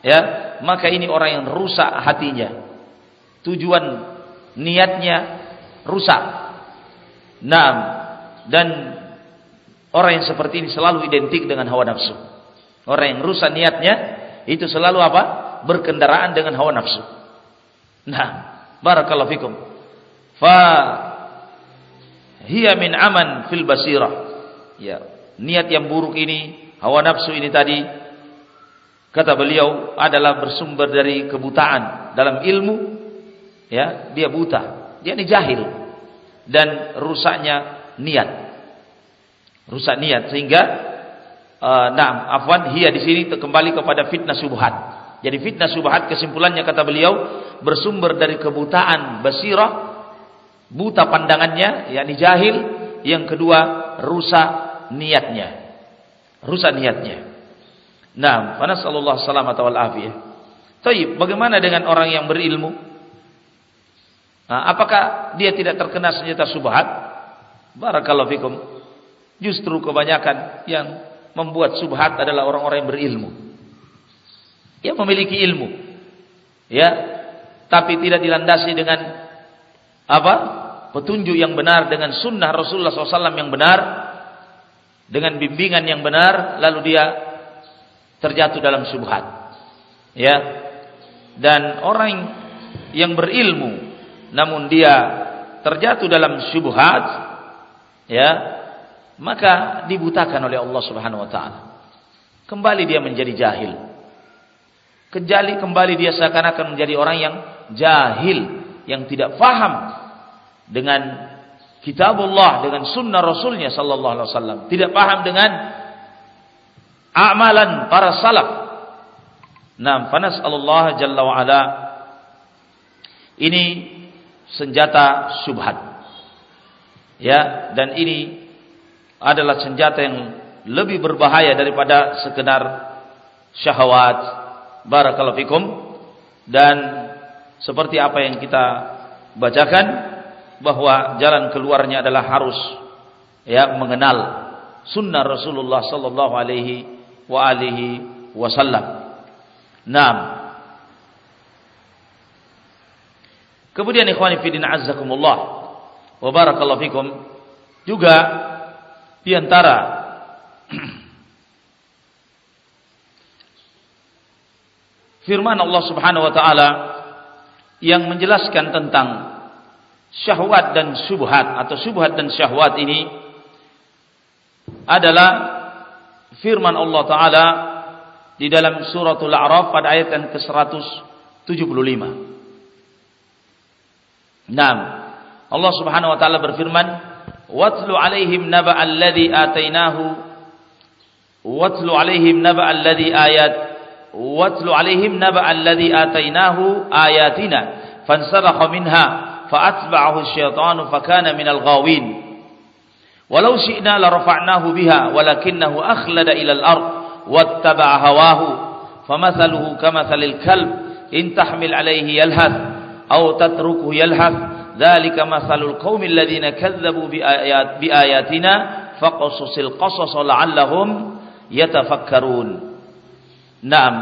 ya maka ini orang yang rusak hatinya. Tujuan niatnya rusak. Nah, dan orang yang seperti ini selalu identik dengan hawa nafsu. Orang yang rusak niatnya itu selalu apa? Berkendaraan dengan hawa nafsu. Nah, barakallahu fikum. Fa hiya min aman fil basirah. Ya, niat yang buruk ini, hawa nafsu ini tadi kata beliau adalah bersumber dari kebutaan dalam ilmu. Ya, dia buta, dia ini jahil dan rusaknya niat. Rusak niat sehingga uh, nah, afwan hiya di sini kembali kepada fitnah subhat. Jadi fitnah subhat kesimpulannya kata beliau bersumber dari kebutaan basirah buta pandangannya, yakni jahil. Yang kedua, rusak niatnya. Rusak niatnya. Nah, nasallallahu salamata wal. Taib, bagaimana dengan orang yang berilmu? Nah, apakah dia tidak terkena senjata subhat? Barakallahu fikum. Justru kebanyakan yang membuat subhat adalah orang-orang yang berilmu. Yang memiliki ilmu. Ya, tapi tidak dilandasi dengan apa? Petunjuk yang benar dengan sunnah Rasulullah SAW yang benar, dengan bimbingan yang benar, lalu dia terjatuh dalam subhat. Ya, dan orang yang berilmu, namun dia terjatuh dalam subhat, ya, maka dibutakan oleh Allah Subhanahu Wa Taala. Kembali dia menjadi jahil. Kejali kembali dia seakan-akan menjadi orang yang jahil. Yang tidak faham dengan kitabullah dengan sunnah rasulnya sallallahu alaihi wasallam. Tidak paham dengan amalan para salaf. Nah fanas Allah jalla wa ala. Ini senjata syubhat ya dan ini adalah senjata yang lebih berbahaya daripada sekedar syahwat barakallahu fikum dan seperti apa yang kita bacakan bahwa jalan keluarnya adalah harus ya mengenal sunnah Rasulullah sallallahu alaihi wa alihi wasallam. Naam. Kemudian ikhwani fillah azzakumullah wa barakallahu fikum juga di antara firman Allah Subhanahu wa taala yang menjelaskan tentang syahwat dan syubhat atau syubhat dan syahwat ini adalah firman Allah taala di dalam suratul A'raf pada ayat yang ke-175. Naam. Allah Subhanahu wa taala berfirman, "Watlu 'alaihim naba alladhi atainahu watlu 'alaihim naba alladhi ayat watlu alaihim naba alladhi atainahu ayatina fansalakha minha fa'atba'ahu asyaitanu fakana minal ghawin walau syi'na la rafa'nahu biha walakinnahu akhlada ila al-ard wattaba'a hawahu famathaluhu kamathalil kalb in tahmil alayhi yalhath aw tatrukuhu yalhath dhalika mathalul qaumil ladzina kadzdzabu bi ayat bi ayatina faqasusil qasas la'allahum yatafakkarun Naam.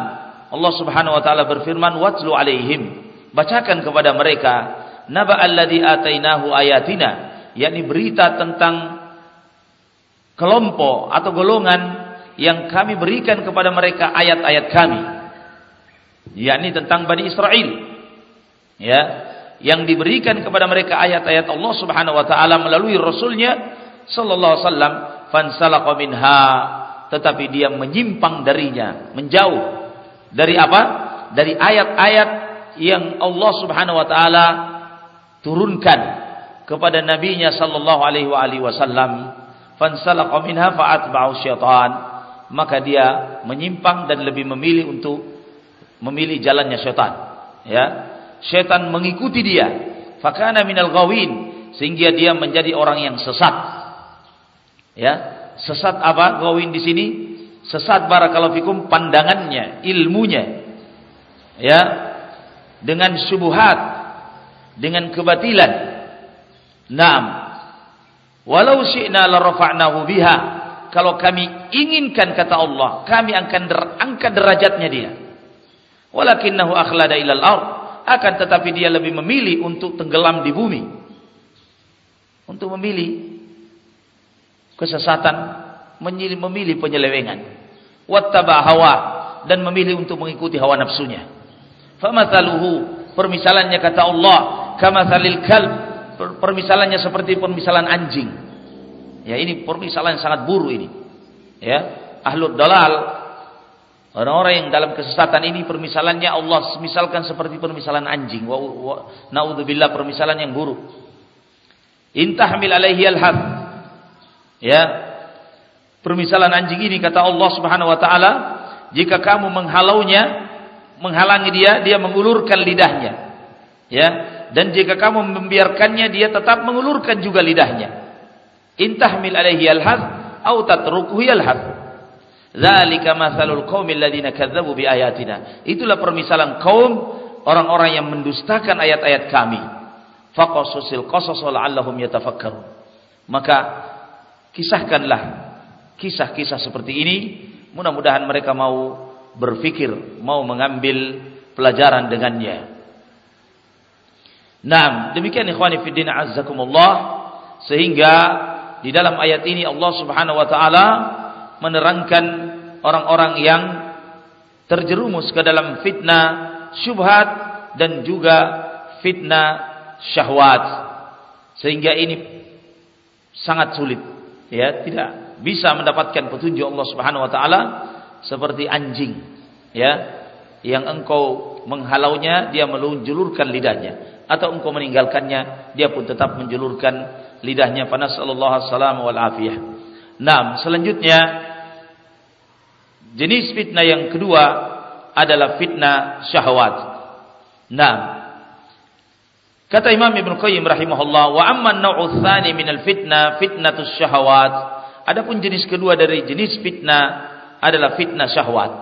Allah Subhanahu wa taala berfirman, "Watlu alaihim." Bacakan kepada mereka naba alladzi atainahu ayatina, yakni berita tentang kelompok atau golongan yang kami berikan kepada mereka ayat-ayat kami. Yakni tentang Bani Israel. Ya, yang diberikan kepada mereka ayat-ayat Allah Subhanahu wa taala melalui rasulnya sallallahu alaihi wasallam minha tetapi dia menyimpang darinya, menjauh dari apa? Dari ayat-ayat yang Allah Subhanahu wa taala turunkan kepada nabinya sallallahu alaihi wasallam. Fansalaqa minha fa'atba'u syaitan. Maka dia menyimpang dan lebih memilih untuk memilih jalannya syaitan. Ya. Syaitan mengikuti dia. Fakana minal ghawin sehingga dia menjadi orang yang sesat. Ya, Sesat apa gawin di sini? Sesat barakallahu fikum pandangannya, ilmunya. Ya. Dengan subuhat, dengan kebatilan. Naam. Walau syi'na la rafa'nahu biha. Kalau kami inginkan kata Allah, kami akan angkat derajatnya dia. Walakinnahu akhlada ilal ard. Akan tetapi dia lebih memilih untuk tenggelam di bumi. Untuk memilih kesesatan, memilih, memilih penyelewengan. Wattaba hawa dan memilih untuk mengikuti hawa nafsunya. Famathaluhu permisalannya kata Allah, kamathalil kalb permisalannya seperti permisalan anjing. Ya, ini permisalan yang sangat buruk ini. Ya, ahlul dalal Orang-orang yang dalam kesesatan ini permisalannya Allah misalkan seperti permisalan anjing. Wa, naudzubillah permisalan yang buruk. Intahmil alaihi alhad. Ya. Permisalan anjing ini kata Allah Subhanahu wa taala, jika kamu menghalaunya, menghalangi dia, dia mengulurkan lidahnya. Ya. Dan jika kamu membiarkannya, dia tetap mengulurkan juga lidahnya. Intahmil alaihi alhad au tatrukuhu yalhad. Zalika masalul qaumil ladzina kadzdzabu biayatina. Itulah permisalan kaum orang-orang yang mendustakan ayat-ayat kami. Faqasusil qasas la'allahum yatafakkarun. Maka kisahkanlah kisah-kisah seperti ini, mudah-mudahan mereka mau berfikir, mau mengambil pelajaran dengannya. Nah, demikian ikhwani fiddin azzakumullah sehingga di dalam ayat ini Allah Subhanahu wa taala menerangkan orang-orang yang terjerumus ke dalam fitnah syubhat dan juga fitnah syahwat. Sehingga ini sangat sulit ya tidak bisa mendapatkan petunjuk Allah Subhanahu wa taala seperti anjing ya yang engkau menghalaunya dia menjulurkan lidahnya atau engkau meninggalkannya dia pun tetap menjulurkan lidahnya. Panasallallahu alaihi wasallam wal afiyah. Selanjutnya jenis fitnah yang kedua adalah fitnah syahwat. Nah, kata Imam Ibn Qayyim rahimahullah, wa amma an-naw'u tsani min al-fitnah fitnatus syahawat. Adapun jenis kedua dari jenis fitnah adalah fitnah syahwat.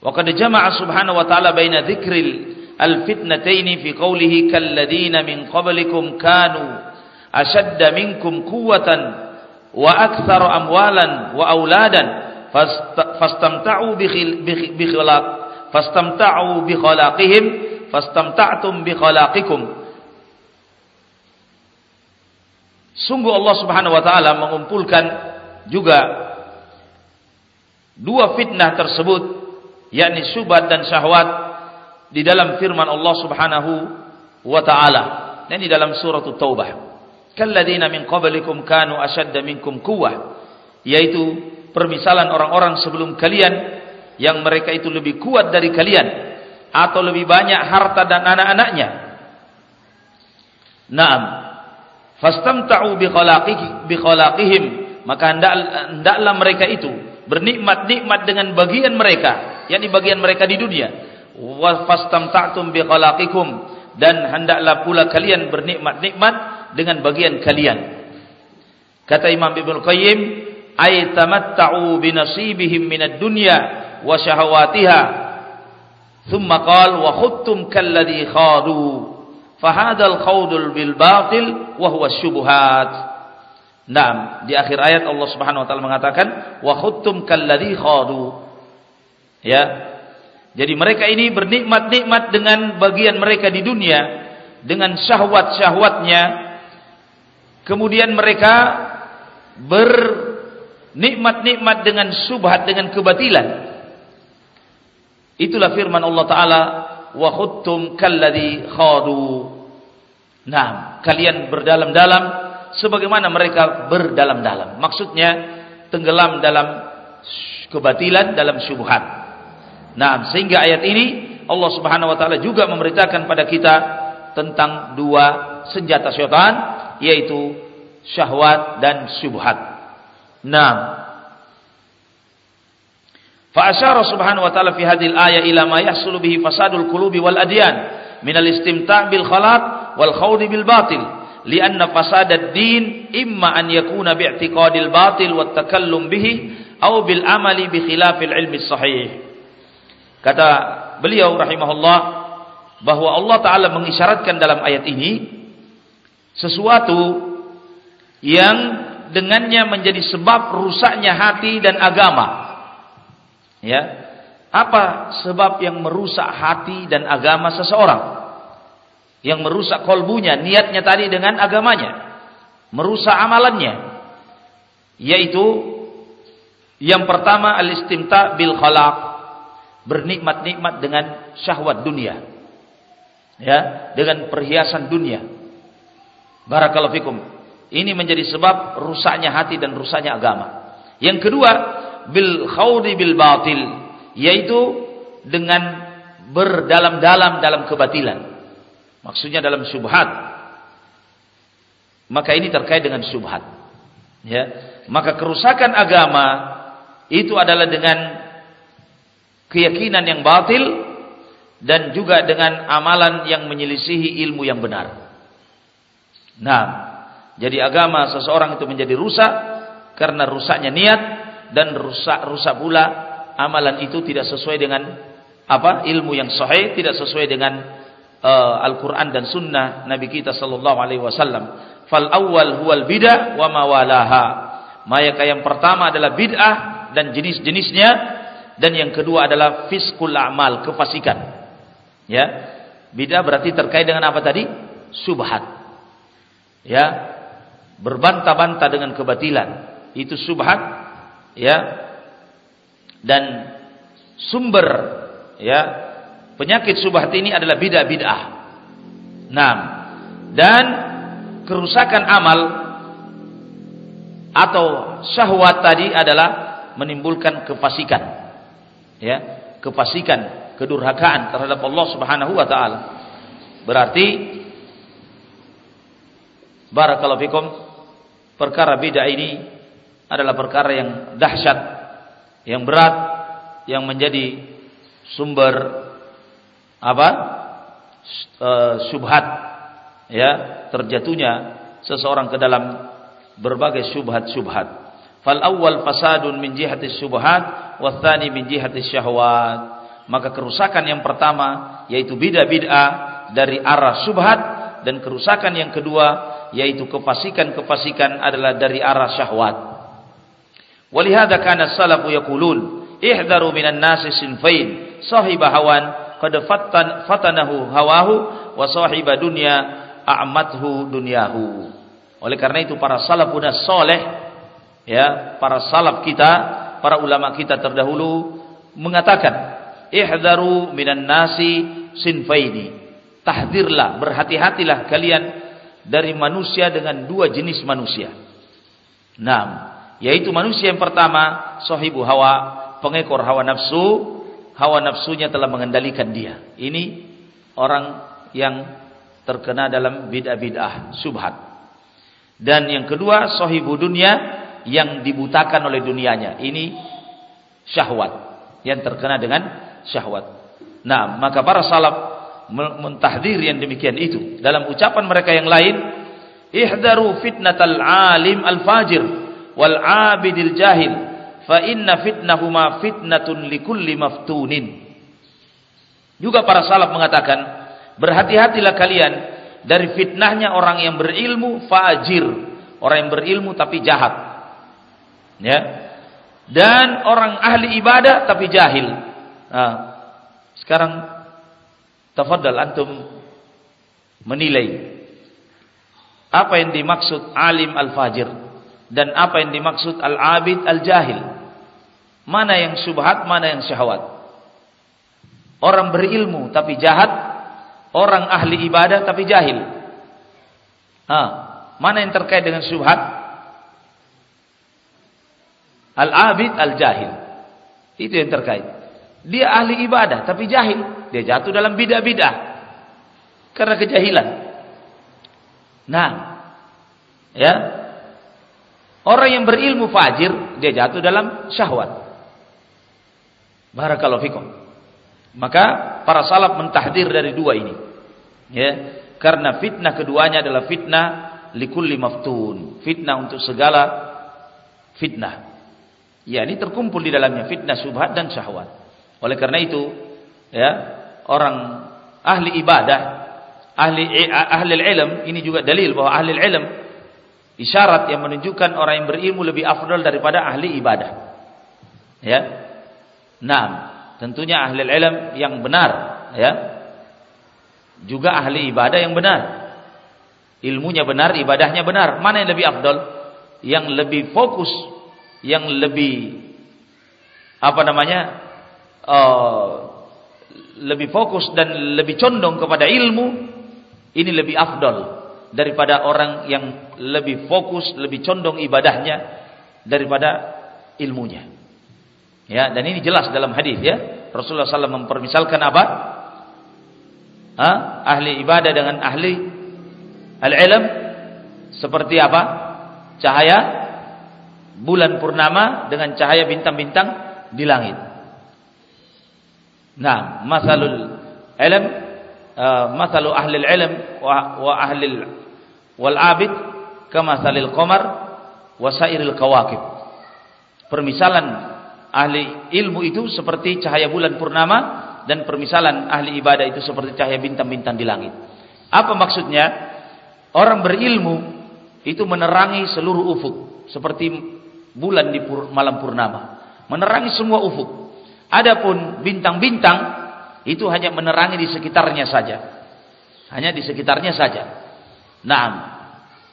Wa qad jama'a subhanahu wa ta'ala baina dzikril al-fitnatayn fi qawlihi kalladina min qablikum kanu ashadda minkum quwwatan wa aktsaru amwalan wa auladan fastamta'u bi khalaq fastamta'u bi khalaqihim. Fastamta'tum bi khalaqikum. Sungguh Allah Subhanahu wa taala mengumpulkan juga dua fitnah tersebut yakni syubhat dan syahwat di dalam firman Allah Subhanahu wa taala. Ini dalam surat Taubah kalladzina min qablikum kanu ashadda minkum quwwah. Yaitu permisalan orang-orang sebelum kalian yang mereka itu lebih kuat dari kalian atau lebih banyak harta dan anak-anaknya. Naam. Fastamta'u bi maka hendaklah mereka itu bernikmat-nikmat dengan bagian mereka, yakni bagian mereka di dunia. Wa fastamta'tum bi dan hendaklah pula kalian bernikmat-nikmat dengan bagian kalian. Kata Imam Ibnu Qayyim, ay tamatta'u bi nasibihim minad dunya wa syahawatiha. Thumma qala wa khuttum kalladhi khadu. Fahada al-khawdul bil batil wa huwa syubhat. Naam, di akhir ayat Allah Subhanahu wa taala mengatakan wa khuttum kalladhi khadu. Ya. Jadi mereka ini bernikmat-nikmat dengan bagian mereka di dunia dengan syahwat-syahwatnya Kemudian mereka bernikmat-nikmat dengan subhat dengan kebatilan. Itulah firman Allah Taala, wa khuttum kalladhi khadu. Nah, kalian berdalam-dalam sebagaimana mereka berdalam-dalam. Maksudnya tenggelam dalam kebatilan, dalam syubhat. Nah, sehingga ayat ini Allah Subhanahu wa taala juga memberitakan pada kita tentang dua senjata syaitan yaitu syahwat dan syubhat. Naam. Fa asyara subhanahu wa ta'ala fi hadhihi al-aya ila ma yahsulu bihi fasadul qulubi wal adyan min al-istimta' bil khalaq wal khawd bil batil lianna fasad ad-din imma an yakuna bi'tiqadil batil wat takallum bihi aw bil amali bi khilafil ilmi sahih. Kata beliau rahimahullah bahwa Allah taala mengisyaratkan dalam ayat ini sesuatu yang dengannya menjadi sebab rusaknya hati dan agama. Ya. Apa sebab yang merusak hati dan agama seseorang? Yang merusak kolbunya, niatnya tadi dengan agamanya. Merusak amalannya. Yaitu yang pertama al-istimta bil khalaq. Bernikmat-nikmat dengan syahwat dunia. Ya, dengan perhiasan dunia Barakallahu fikum. Ini menjadi sebab rusaknya hati dan rusaknya agama. Yang kedua, bil khawdi bil batil, yaitu dengan berdalam-dalam dalam kebatilan. Maksudnya dalam syubhat. Maka ini terkait dengan syubhat. Ya. Maka kerusakan agama itu adalah dengan keyakinan yang batil dan juga dengan amalan yang menyelisihi ilmu yang benar. Nah, jadi agama seseorang itu menjadi rusak karena rusaknya niat dan rusak-rusak pula amalan itu tidak sesuai dengan apa? ilmu yang sahih, tidak sesuai dengan uh, Al-Qur'an dan sunnah Nabi kita sallallahu alaihi wasallam. Fal awwal huwal bid'ah wa mawalaha. Maka yang pertama adalah bid'ah dan jenis-jenisnya dan yang kedua adalah fiskul amal, kefasikan. Ya. Bid'ah berarti terkait dengan apa tadi? Subhat. Ya. Berbantah-bantah dengan kebatilan. Itu subhat. Ya. Dan sumber ya penyakit subhat ini adalah bid'ah bid'ah. Nah, dan kerusakan amal atau syahwat tadi adalah menimbulkan kefasikan. Ya, kefasikan kedurhakaan terhadap Allah Subhanahu wa taala. Berarti barakallahu fikum perkara bid'ah ini adalah perkara yang dahsyat, yang berat, yang menjadi sumber apa? E, subhat ya, terjatuhnya seseorang ke dalam berbagai subhat-subhat. Fal awwal fasadun min jihati subhat, wa tsani min jihati syahwat maka kerusakan yang pertama yaitu bid'ah-bid'ah dari arah subhat dan kerusakan yang kedua yaitu kefasikan-kefasikan adalah dari arah syahwat. Walihada kana salafu yaqulun ihdaru minan nasi sinfain sahiba hawan qad fatanahu hawahu wa sahiba dunya a'mathu dunyahu. Oleh karena itu para salafun saleh ya, para salaf kita, para ulama kita terdahulu mengatakan ihdaru minan nasi sinfaini. Tahdirlah, berhati-hatilah kalian dari manusia dengan dua jenis manusia. Nah, yaitu manusia yang pertama, sahibu hawa, pengekor hawa nafsu. Hawa nafsunya telah mengendalikan dia. Ini orang yang terkena dalam bid'ah-bid'ah, subhat. Dan yang kedua, sahibu dunia yang dibutakan oleh dunianya. Ini syahwat yang terkena dengan syahwat. Nah, maka para salaf mentahdir yang demikian itu. Dalam ucapan mereka yang lain, ihdaru fitnatal alim al-fajir wal abidil jahil fa inna fitnahuma fitnatun likulli maftunin. Juga para salaf mengatakan, berhati-hatilah kalian dari fitnahnya orang yang berilmu fajir, orang yang berilmu tapi jahat. Ya. Dan orang ahli ibadah tapi jahil. Nah, sekarang tafadhal antum menilai apa yang dimaksud alim al-fajir dan apa yang dimaksud al-abid al-jahil. Mana yang subhat, mana yang syahwat. Orang berilmu tapi jahat, orang ahli ibadah tapi jahil. Mana yang terkait dengan subhat? Al-abid al-jahil. Itu yang terkait. Dia ahli ibadah tapi jahil. Dia jatuh dalam bidah-bidah. Karena kejahilan. Nah. Ya. Orang yang berilmu fajir. Dia jatuh dalam syahwat. Barakallahu fikum. Maka para salaf mentahdir dari dua ini. Ya. Karena fitnah keduanya adalah fitnah likulli maftun. Fitnah untuk segala fitnah. Ya, ini terkumpul di dalamnya fitnah subhat dan syahwat. Oleh karena itu, ya, orang ahli ibadah, ahli ahli ilm ini juga dalil bahwa ahli ilm isyarat yang menunjukkan orang yang berilmu lebih afdal daripada ahli ibadah. Ya. Nah, tentunya ahli ilm yang benar, ya. Juga ahli ibadah yang benar. Ilmunya benar, ibadahnya benar. Mana yang lebih afdal? Yang lebih fokus, yang lebih apa namanya? uh, lebih fokus dan lebih condong kepada ilmu ini lebih afdol daripada orang yang lebih fokus, lebih condong ibadahnya daripada ilmunya. Ya, dan ini jelas dalam hadis ya. Rasulullah SAW mempermisalkan apa? Ha? Ahli ibadah dengan ahli al-ilm seperti apa? Cahaya bulan purnama dengan cahaya bintang-bintang di langit. Nah, masalul ilm uh, masalu ahli ilm wa, wa ahli wal abid kama salil qamar wa sairil kawakib. Permisalan ahli ilmu itu seperti cahaya bulan purnama dan permisalan ahli ibadah itu seperti cahaya bintang-bintang di langit. Apa maksudnya? Orang berilmu itu menerangi seluruh ufuk seperti bulan di pur, malam purnama, menerangi semua ufuk. Adapun bintang-bintang itu hanya menerangi di sekitarnya saja. Hanya di sekitarnya saja. Nah,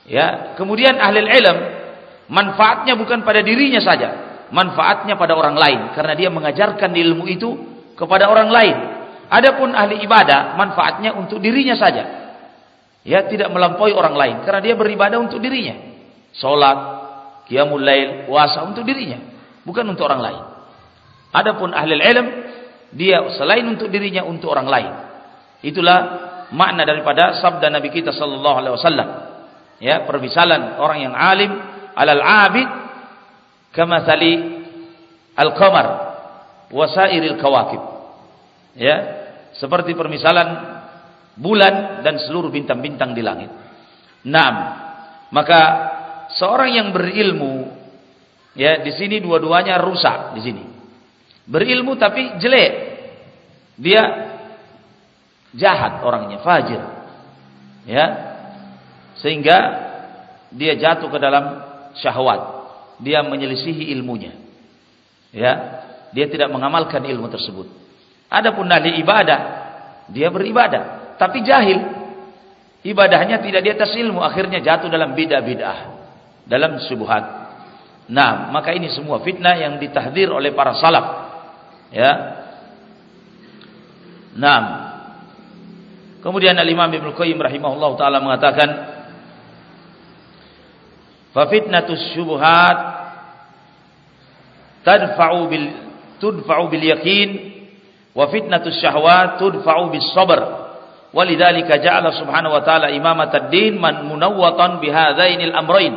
ya, kemudian ahli ilm manfaatnya bukan pada dirinya saja, manfaatnya pada orang lain karena dia mengajarkan ilmu itu kepada orang lain. Adapun ahli ibadah manfaatnya untuk dirinya saja. Ya, tidak melampaui orang lain karena dia beribadah untuk dirinya. Salat, qiyamul lail, puasa untuk dirinya, bukan untuk orang lain. Adapun ahli ilm dia selain untuk dirinya untuk orang lain. Itulah makna daripada sabda Nabi kita sallallahu alaihi wasallam. Ya, permisalan orang yang alim alal abid kama tali al-qamar wasairil kawakib. Ya, seperti permisalan bulan dan seluruh bintang-bintang di langit. Naam. Maka seorang yang berilmu ya di sini dua-duanya rusak di sini. Berilmu tapi jelek. Dia jahat orangnya, fajir. Ya. Sehingga dia jatuh ke dalam syahwat. Dia menyelisihi ilmunya. Ya. Dia tidak mengamalkan ilmu tersebut. Adapun ahli ibadah, dia beribadah tapi jahil. Ibadahnya tidak di atas ilmu, akhirnya jatuh dalam bidah-bidah, dalam subuhat. Nah, maka ini semua fitnah yang ditahdir oleh para salaf. Ya. Nah. Kemudian Al-Imam Ibnu Qayyim rahimahullah taala mengatakan fa fitnatus syubhat tadfa'u bil tudfa'u bil yaqin wa fitnatus syahwat tudfa'u bis sabr Walidzalika ja'ala subhanahu wa ta'ala imamat ad-din man munawwatan bihadzainil amrayn.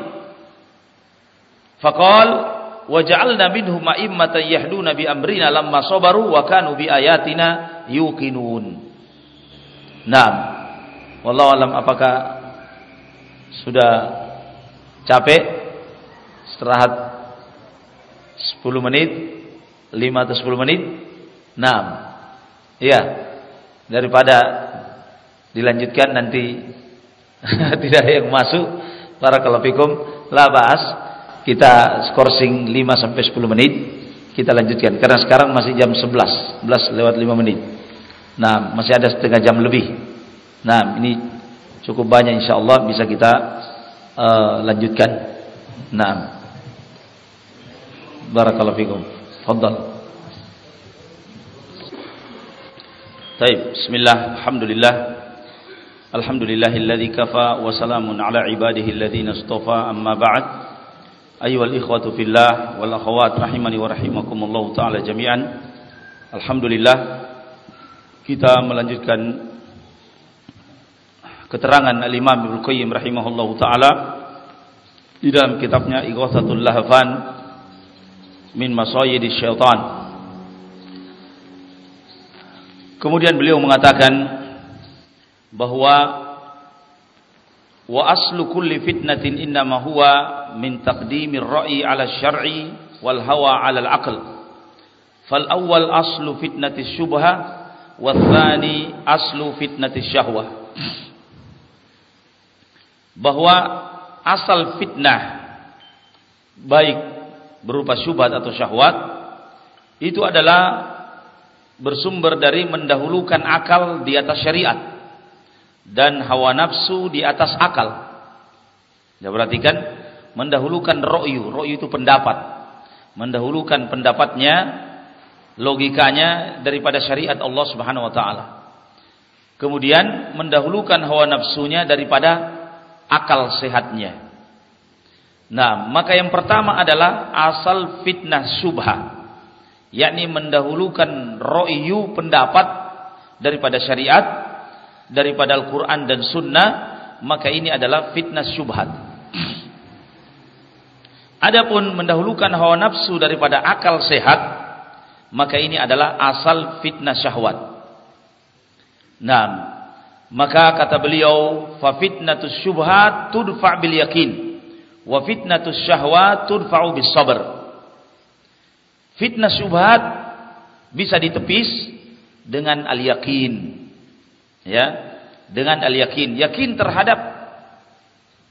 Wa ja'alna minhum a'immatan yahduna bi amrina lamma sabaru wa kanu bi ayatina yuqinun. Naam. Wallahu alam apakah sudah capek istirahat 10 menit 5 atau 10 menit Naam. Iya. Daripada dilanjutkan nanti tidak ada yang masuk para kalafikum labas kita skorsing 5 sampai 10 menit kita lanjutkan. Karena sekarang masih jam 11 11 lewat 5 menit. Nah masih ada setengah jam lebih. Nah ini cukup banyak insyaallah bisa kita uh, lanjutkan. Nah. Barakallahu fikum. Fadhal Baik, bismillah, alhamdulillah. Alhamdulillahilladzi kafa wa salamun ala ibadihi alladhina istafa. Amma ba'd. Ayuhal ikhwatu fillah wal akhawat rahimani wa rahimakumullah taala jami'an. Alhamdulillah kita melanjutkan keterangan Al-Imam Ibnu Qayyim rahimahullahu taala di dalam kitabnya Ighathatul Lahfan min Masayidis Syaitan. Kemudian beliau mengatakan bahwa wa aslu kulli fitnatin innama huwa min taqdimir ra'i 'ala syar'i wal hawa 'ala al-aql. Fal awwal aslu fitnati syubha wa tsani aslu fitnati syahwah. Bahwa asal fitnah baik berupa syubhat atau syahwat itu adalah bersumber dari mendahulukan akal di atas syariat dan hawa nafsu di atas akal. Ya perhatikan mendahulukan ro'yu, ro'yu itu pendapat. Mendahulukan pendapatnya, logikanya daripada syariat Allah Subhanahu wa taala. Kemudian mendahulukan hawa nafsunya daripada akal sehatnya. Nah, maka yang pertama adalah asal fitnah subha, yakni mendahulukan ro'yu pendapat daripada syariat, daripada Al-Quran dan Sunnah, maka ini adalah fitnah subhat. Adapun mendahulukan hawa nafsu daripada akal sehat, maka ini adalah asal fitnah syahwat. Nah, maka kata beliau, fa fitnatus syubhat tudfa bil yakin wa fitnatus syahwat tudfa'u bis sabr. Fitnah syubhat bisa ditepis dengan al-yakin. Ya, dengan al-yakin, yakin terhadap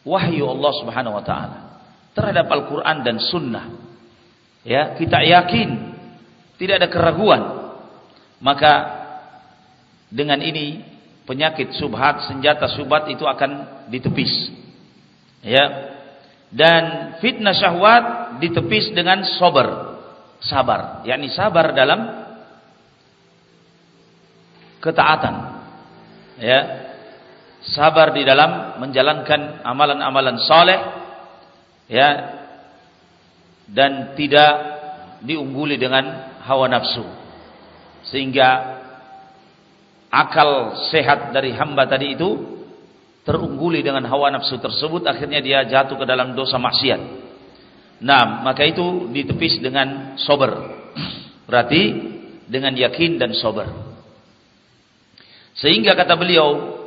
wahyu Allah Subhanahu wa taala, terhadap Al-Qur'an dan sunnah. Ya, kita yakin. Tidak ada keraguan. Maka dengan ini penyakit subhat, senjata subhat itu akan ditepis. Ya, dan fitnah syahwat ditepis dengan sober sabar. Yakni sabar dalam ketaatan ya sabar di dalam menjalankan amalan-amalan soleh ya dan tidak diungguli dengan hawa nafsu sehingga akal sehat dari hamba tadi itu terungguli dengan hawa nafsu tersebut akhirnya dia jatuh ke dalam dosa maksiat. Nah, maka itu ditepis dengan sober. Berarti dengan yakin dan sober. Sehingga kata beliau,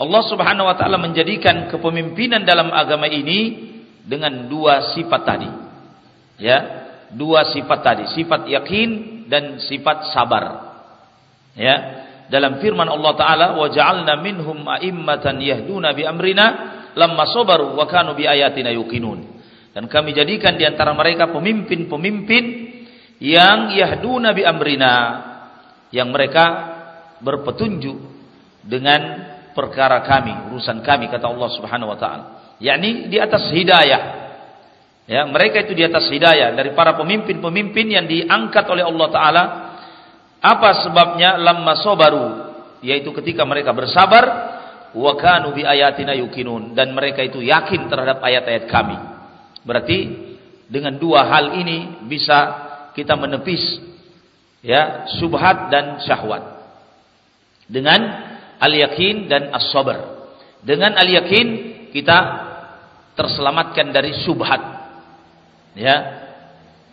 Allah Subhanahu wa taala menjadikan kepemimpinan dalam agama ini dengan dua sifat tadi. Ya, dua sifat tadi, sifat yakin dan sifat sabar. Ya, dalam firman Allah taala wa ja'alna minhum a'immatan yahduna bi amrina lamma sabaru wa kanu bi ayatina yuqinun dan kami jadikan di antara mereka pemimpin-pemimpin yang yahduna bi amrina yang mereka berpetunjuk dengan perkara kami urusan kami kata Allah Subhanahu wa taala. Yakni di atas hidayah. Ya mereka itu di atas hidayah dari para pemimpin-pemimpin yang diangkat oleh Allah taala. Apa sebabnya? Lamma sobaru yaitu ketika mereka bersabar wa kanu bi ayatina yukinun dan mereka itu yakin terhadap ayat-ayat kami. Berarti dengan dua hal ini bisa kita menepis ya subhat dan syahwat. Dengan al-yakin dan as-sabr. Dengan al-yakin kita terselamatkan dari subhat. Ya.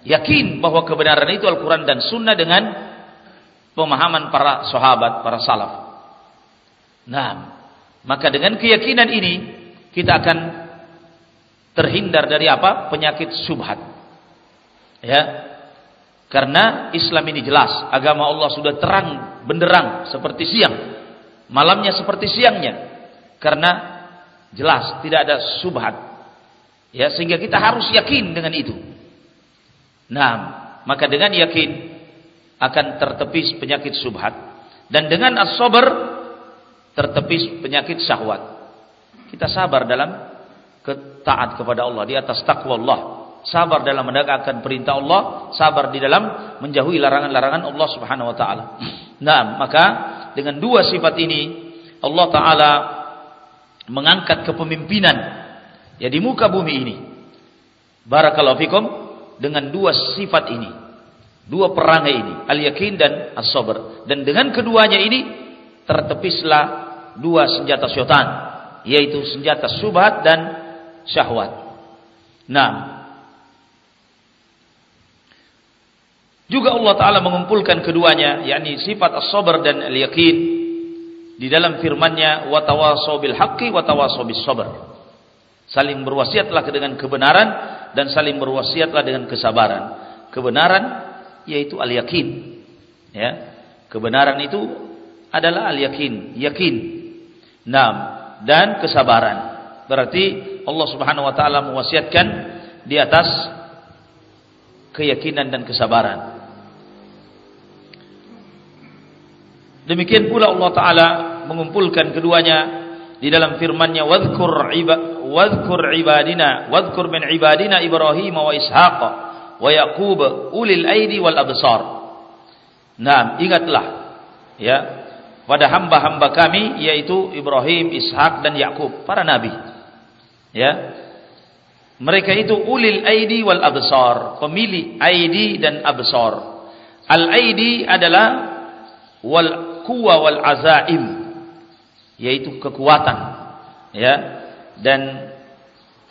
Yakin bahwa kebenaran itu Al-Qur'an dan Sunnah dengan pemahaman para sahabat, para salaf. Nah, maka dengan keyakinan ini kita akan terhindar dari apa? Penyakit subhat. Ya. Karena Islam ini jelas, agama Allah sudah terang benderang seperti siang. Malamnya seperti siangnya. Karena jelas tidak ada subhat. Ya, sehingga kita harus yakin dengan itu. Nah, maka dengan yakin akan tertepis penyakit subhat dan dengan as-sabr tertepis penyakit syahwat. Kita sabar dalam ketaat kepada Allah di atas takwa Allah, sabar dalam menegakkan perintah Allah, sabar di dalam menjauhi larangan-larangan Allah Subhanahu wa taala. Nah, maka dengan dua sifat ini Allah taala mengangkat kepemimpinan ya di muka bumi ini. Barakallahu fikum dengan dua sifat ini Dua perangai ini, al-yakin dan as-sabr. Dan dengan keduanya ini tertepislah dua senjata syaitan, yaitu senjata subhat dan syahwat. Nah, juga Allah taala mengumpulkan keduanya, yakni sifat as-sabr dan al-yakin di dalam firman-Nya wa tawassaw bil haqqi. Saling berwasiatlah dengan kebenaran dan saling berwasiatlah dengan kesabaran. Kebenaran yaitu al-yakin. Ya. Kebenaran itu adalah al-yakin, yakin. Nam dan kesabaran. Berarti Allah Subhanahu wa taala mewasiatkan di atas keyakinan dan kesabaran. Demikian pula Allah taala mengumpulkan keduanya di dalam firman-Nya wadhkur wadhkur ibadina wadhkur min ibadina Ibrahim wa Ishaq wa Yaqub ulil aidi wal absar. Nah, ingatlah ya pada hamba-hamba kami yaitu Ibrahim, Ishak dan Yakub, para nabi. Ya. Mereka itu ulil aidi wal absar, pemilik aidi dan absar. Al aidi adalah wal quwa wal azaim, yaitu kekuatan, ya, dan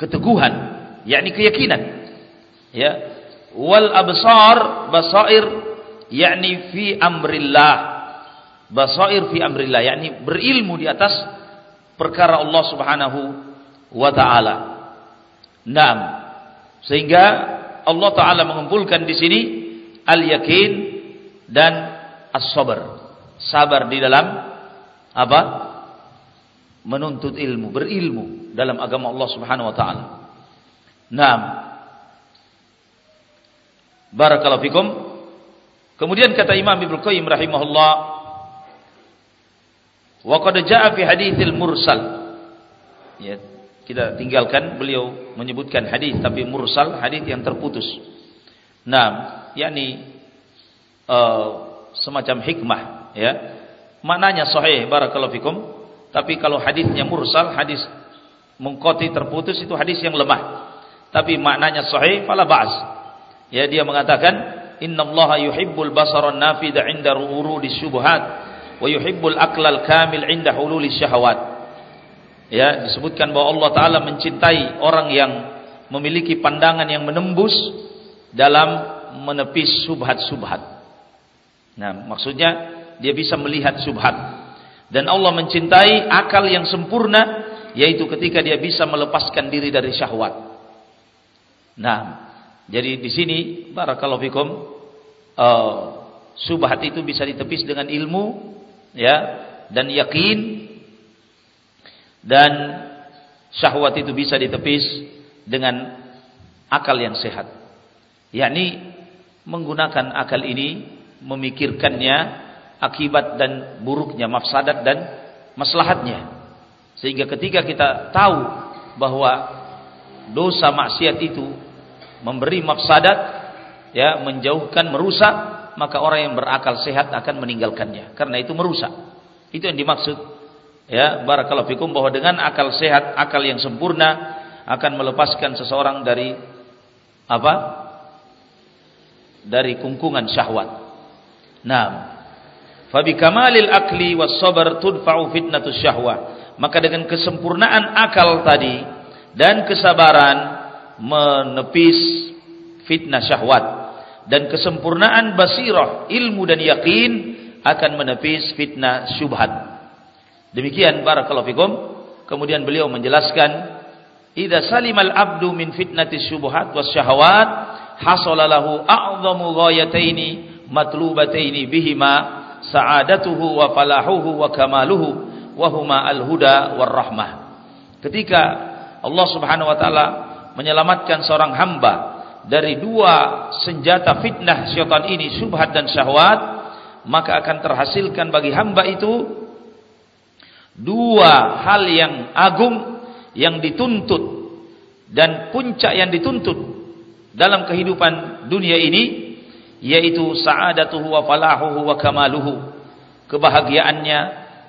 keteguhan, yakni keyakinan. Ya. Wal absar basair yakni fi amrillah. Basair fi amrillah yakni berilmu di atas perkara Allah Subhanahu wa taala. Naam. Sehingga Allah taala mengumpulkan di sini al-yakin dan as-sabr. Sabar di dalam apa? Menuntut ilmu, berilmu dalam agama Allah Subhanahu wa taala. Naam. Barakallahu fikum. Kemudian kata Imam Ibnu Qayyim rahimahullah, wa qad jaa fi haditsil mursal ya kita tinggalkan beliau menyebutkan hadis tapi mursal hadis yang terputus nah yakni uh, semacam hikmah ya. Maknanya sahih barakallahu fikum. Tapi kalau hadisnya mursal hadis mengkoti terputus itu hadis yang lemah. Tapi maknanya sahih fala ba'as. Ya dia mengatakan innallaha yuhibbul basaran nafida 'inda urudi syubhat wa yuhibbul aqlal kamil 'inda hululi syahawat ya disebutkan bahwa Allah taala mencintai orang yang memiliki pandangan yang menembus dalam menepis subhat-subhat. Nah, maksudnya dia bisa melihat subhat. Dan Allah mencintai akal yang sempurna yaitu ketika dia bisa melepaskan diri dari syahwat. Nah, jadi di sini barakallahu fikum uh, subhat itu bisa ditepis dengan ilmu ya dan yakin dan syahwat itu bisa ditepis dengan akal yang sehat yakni menggunakan akal ini memikirkannya akibat dan buruknya mafsadat dan maslahatnya. Sehingga ketika kita tahu bahwa dosa maksiat itu memberi mafsadat ya menjauhkan merusak maka orang yang berakal sehat akan meninggalkannya. Karena itu merusak. Itu yang dimaksud. Ya barakallahu fikum bahwa dengan akal sehat, akal yang sempurna akan melepaskan seseorang dari apa? Dari kungkungan syahwat. Nah, fabi kamalil akli was sabar tudfa'u fitnatus syahwat. Maka dengan kesempurnaan akal tadi dan kesabaran menepis fitnah syahwat dan kesempurnaan basirah, ilmu dan yakin akan menepis fitnah syubhat. Demikian barakallahu fikum. Kemudian beliau menjelaskan, "Idza salimal abdu min fitnati syubhat was syahawat, hasala lahu a'dhamu ghayataini matlubataini bihima sa'adatuhu wa falahuhu wa kamaluhu wa huma al-huda war rahmah." Ketika Allah Subhanahu wa taala menyelamatkan seorang hamba dari dua senjata fitnah syaitan ini, syubhat dan syahwat, maka akan terhasilkan bagi hamba itu dua hal yang agung yang dituntut dan puncak yang dituntut dalam kehidupan dunia ini yaitu sa'adatuhu wa falahuhu wa kamaluhu. Kebahagiaannya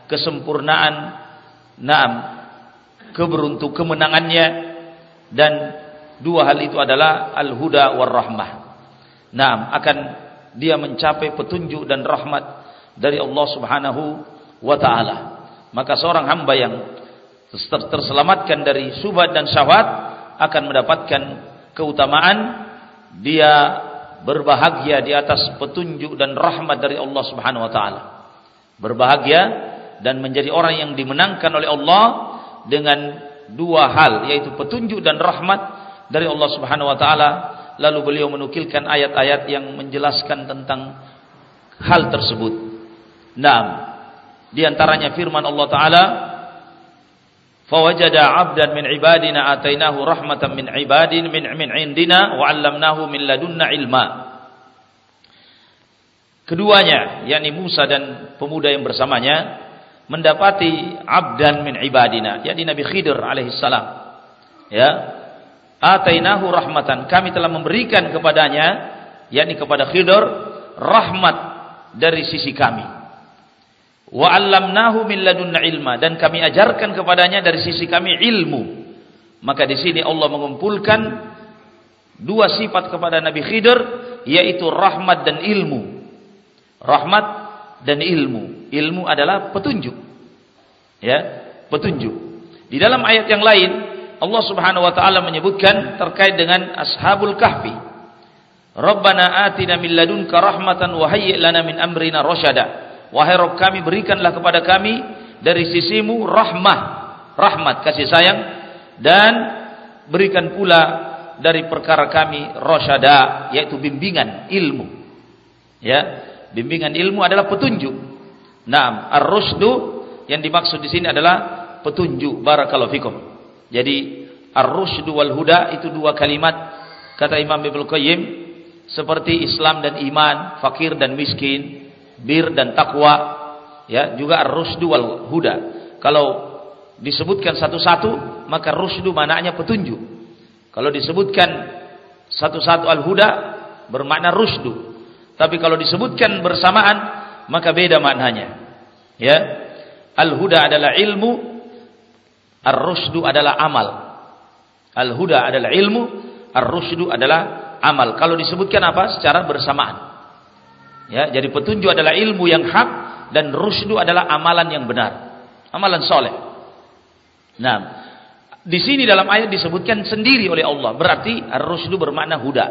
kesempurnaan naam keberuntung kemenangannya dan dua hal itu adalah al-huda war rahmah. Naam akan dia mencapai petunjuk dan rahmat dari Allah Subhanahu wa taala. Maka seorang hamba yang terselamatkan dari subhat dan syahwat akan mendapatkan keutamaan. Dia berbahagia di atas petunjuk dan rahmat dari Allah Subhanahu wa taala. Berbahagia dan menjadi orang yang dimenangkan oleh Allah dengan dua hal yaitu petunjuk dan rahmat dari Allah Subhanahu wa taala. Lalu beliau menukilkan ayat-ayat yang menjelaskan tentang hal tersebut. Naam. Di antaranya firman Allah Ta'ala, فوجد 'abdan من عبادنا atainahu rahmatan من عباد من min indina wa 'allamnahu min ladunna ilma. Keduanya yakni Musa dan pemuda yang bersamanya mendapati 'abdan min ibadina yakni Nabi Khidir alaihi salam. Ya. Atainahu rahmatan kami telah memberikan kepadanya yakni kepada Khidir rahmat dari sisi kami. Wa 'allamnahu min ladunna ilma dan kami ajarkan kepadanya dari sisi kami ilmu. Maka di sini Allah mengumpulkan dua sifat kepada Nabi Khidir yaitu rahmat dan ilmu. Rahmat dan ilmu. Ilmu adalah petunjuk. Ya, petunjuk. Di dalam ayat yang lain Allah Subhanahu wa taala menyebutkan terkait dengan ashabul kahfi. Rabbana atina min ladunka rahmatan wa hayyi' lana min amrina rasyada. Wahai Rabb kami berikanlah kepada kami dari sisimu rahmah, rahmat kasih sayang dan berikan pula dari perkara kami rosyada yaitu bimbingan ilmu. Ya bimbingan ilmu adalah petunjuk. Nah ar-rusdu yang dimaksud di sini adalah petunjuk. Barakallahu fikum. Jadi ar-rusdu wal huda itu dua kalimat kata Imam Ibnu Qayyim seperti Islam dan iman fakir dan miskin bir dan takwa ya juga ar-rusdu wal huda. Kalau disebutkan satu-satu maka rusdu maknanya petunjuk. Kalau disebutkan satu-satu al-huda bermakna rusdu tapi kalau disebutkan bersamaan maka beda maknanya. Ya al-huda adalah ilmu ar-rusdu adalah amal. Al-huda adalah ilmu ar-rusdu adalah amal. Kalau disebutkan apa? Secara bersamaan ya jadi petunjuk adalah ilmu yang hak dan rusdu adalah amalan yang benar amalan soleh Nah, di sini dalam ayat disebutkan sendiri oleh Allah. Berarti ar-rusdu bermakna huda.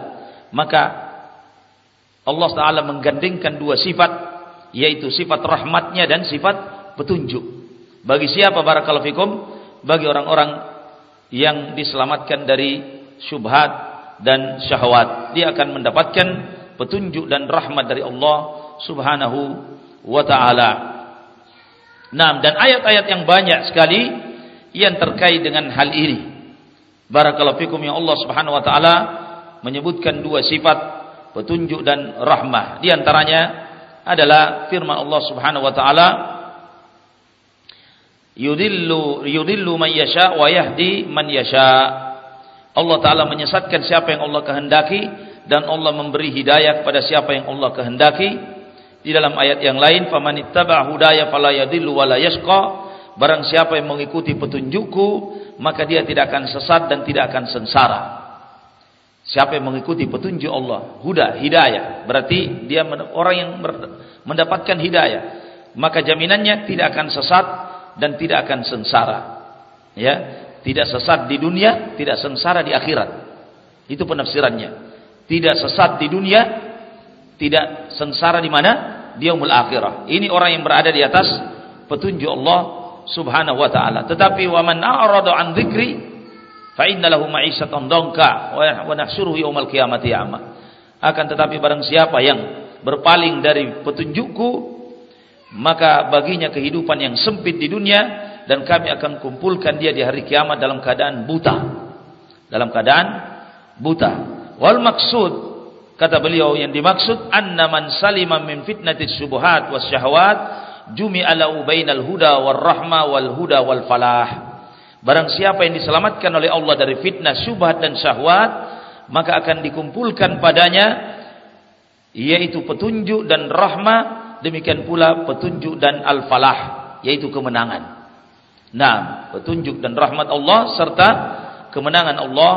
Maka Allah Taala menggandengkan dua sifat, yaitu sifat rahmatnya dan sifat petunjuk. Bagi siapa barakallahu fikum? Bagi orang-orang yang diselamatkan dari syubhat dan syahwat. Dia akan mendapatkan petunjuk dan rahmat dari Allah Subhanahu wa taala. Nah, dan ayat-ayat yang banyak sekali yang terkait dengan hal ini. Barakallahu fikum ya Allah Subhanahu wa taala menyebutkan dua sifat petunjuk dan rahmah. Di antaranya adalah firman Allah Subhanahu wa taala yudillu yudillu man yasha wa yahdi man yasha. Allah taala menyesatkan siapa yang Allah kehendaki dan Allah memberi hidayah kepada siapa yang Allah kehendaki. Di dalam ayat yang lain famanittaba hudaya fala yadillu wala yashqa Barang siapa yang mengikuti petunjukku, maka dia tidak akan sesat dan tidak akan sengsara. Siapa yang mengikuti petunjuk Allah, huda, hidayah, berarti dia orang yang mendapatkan hidayah. Maka jaminannya tidak akan sesat dan tidak akan sengsara. Ya, tidak sesat di dunia, tidak sengsara di akhirat. Itu penafsirannya. Tidak sesat di dunia, tidak sengsara di mana? Di yaumul akhirah. Ini orang yang berada di atas petunjuk Allah subhanahu wa ta'ala. Tetapi wa man a'rada an dzikri fa inna lahu ma'isyatan dongka wa nahsyuruhu yaumal qiyamati a'ma. Akan tetapi barang siapa yang berpaling dari petunjukku maka baginya kehidupan yang sempit di dunia dan kami akan kumpulkan dia di hari kiamat dalam keadaan buta. Dalam keadaan buta. Wal maksud kata beliau yang dimaksud anna man salima min fitnatis syubhat was syahwat jumi'ala bainal huda war rahma wal huda wal falah. Barang siapa yang diselamatkan oleh Allah dari fitnah syubhat dan syahwat, maka akan dikumpulkan padanya yaitu petunjuk dan rahmah, demikian pula petunjuk dan al-falah, yaitu kemenangan. Nah, petunjuk dan rahmat Allah serta kemenangan Allah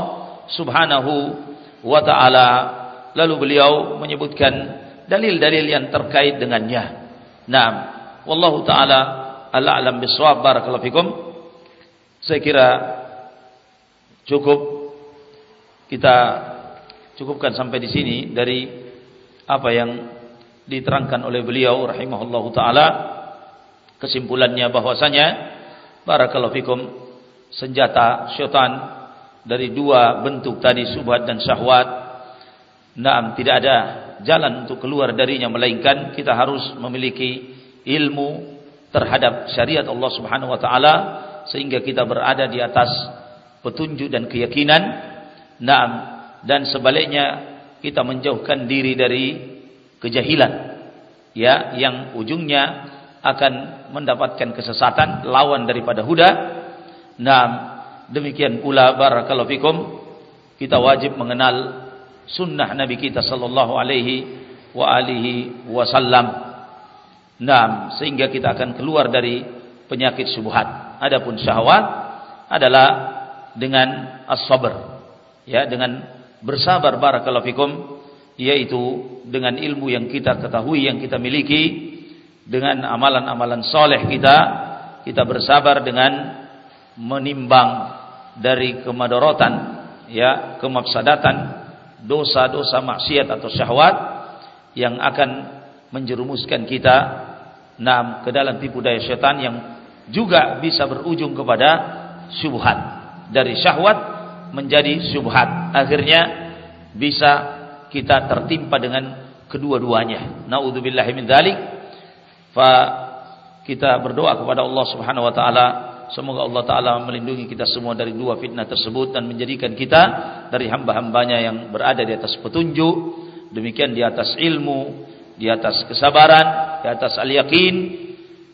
Subhanahu wa taala. Lalu beliau menyebutkan dalil-dalil yang terkait dengannya. Nah, wallahu taala ala alam bisawab. Barakallahu fikum. Saya kira cukup. Kita cukupkan sampai di sini dari apa yang diterangkan oleh beliau rahimahullahu taala. Kesimpulannya bahwasanya barakallahu fikum senjata syaitan dari dua bentuk tadi subhat dan syahwat. Naam tidak ada jalan untuk keluar darinya melainkan kita harus memiliki ilmu terhadap syariat Allah Subhanahu wa taala sehingga kita berada di atas petunjuk dan keyakinan. Naam dan sebaliknya kita menjauhkan diri dari kejahilan ya yang ujungnya akan mendapatkan kesesatan lawan daripada huda. Naam demikian pula barakallahu fikum kita wajib mengenal sunnah nabi kita sallallahu alaihi wa alihi wasallam Nah, sehingga kita akan keluar dari penyakit syubhat. Adapun syahwat adalah dengan as-sabr ya dengan bersabar barakallahu fikum yaitu dengan ilmu yang kita ketahui yang kita miliki dengan amalan-amalan soleh kita kita bersabar dengan menimbang dari kemadorotan ya kemafsadatan dosa-dosa maksiat atau syahwat yang akan menjerumuskan kita nam ke dalam tipu daya setan yang juga bisa berujung kepada syubhat. Dari syahwat menjadi syubhat. Akhirnya bisa kita tertimpa dengan kedua-duanya. Naudzubillahi min dzalik fa kita berdoa kepada Allah Subhanahu wa taala semoga Allah taala melindungi kita semua dari dua fitnah tersebut dan menjadikan kita dari hamba-hambanya yang berada di atas petunjuk demikian di atas ilmu di atas kesabaran di atas al-yaqin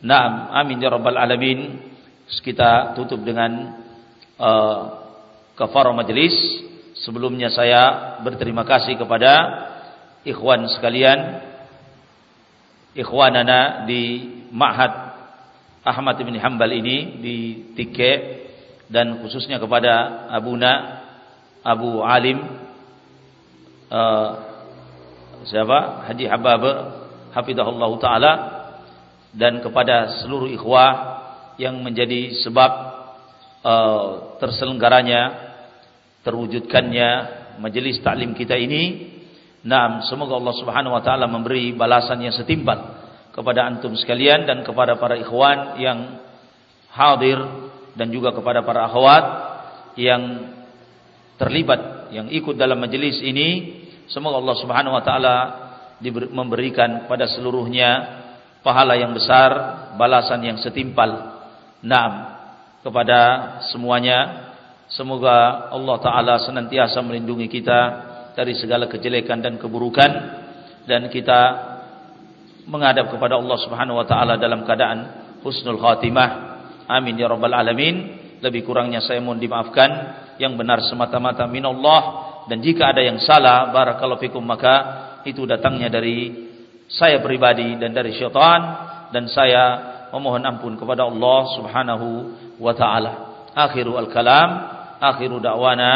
Naam, amin ya rabbal alamin. Kita tutup dengan uh, kafarah majelis. Sebelumnya saya berterima kasih kepada ikhwan sekalian, ikhwanana di Ma'had Ahmad bin Hambal ini di Tike dan khususnya kepada Abuna Abu Alim uh, siapa Haji Habab hafizahullah taala dan kepada seluruh ikhwah yang menjadi sebab uh, terselenggaranya terwujudkannya majelis taklim kita ini. Naam, semoga Allah Subhanahu wa taala memberi balasan yang setimpal kepada antum sekalian dan kepada para ikhwan yang hadir dan juga kepada para akhwat yang terlibat yang ikut dalam majelis ini. Semoga Allah Subhanahu wa taala memberikan pada seluruhnya pahala yang besar, balasan yang setimpal. Naam kepada semuanya. Semoga Allah taala senantiasa melindungi kita dari segala kejelekan dan keburukan dan kita menghadap kepada Allah Subhanahu wa taala dalam keadaan husnul khatimah. Amin ya rabbal alamin. Lebih kurangnya saya mohon dimaafkan yang benar semata-mata minallah dan jika ada yang salah barakallahu fikum maka itu datangnya dari saya pribadi dan dari syaitan dan saya memohon ampun kepada Allah Subhanahu wa taala. Akhiru al-kalam, akhiru da'wana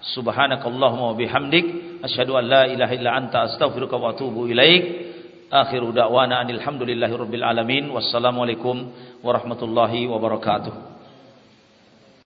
subhanakallahumma wa bihamdik asyhadu an la ilaha illa anta astaghfiruka wa atubu ilaik. Akhiru da'wana alhamdulillahi rabbil alamin. Wassalamualaikum warahmatullahi wabarakatuh.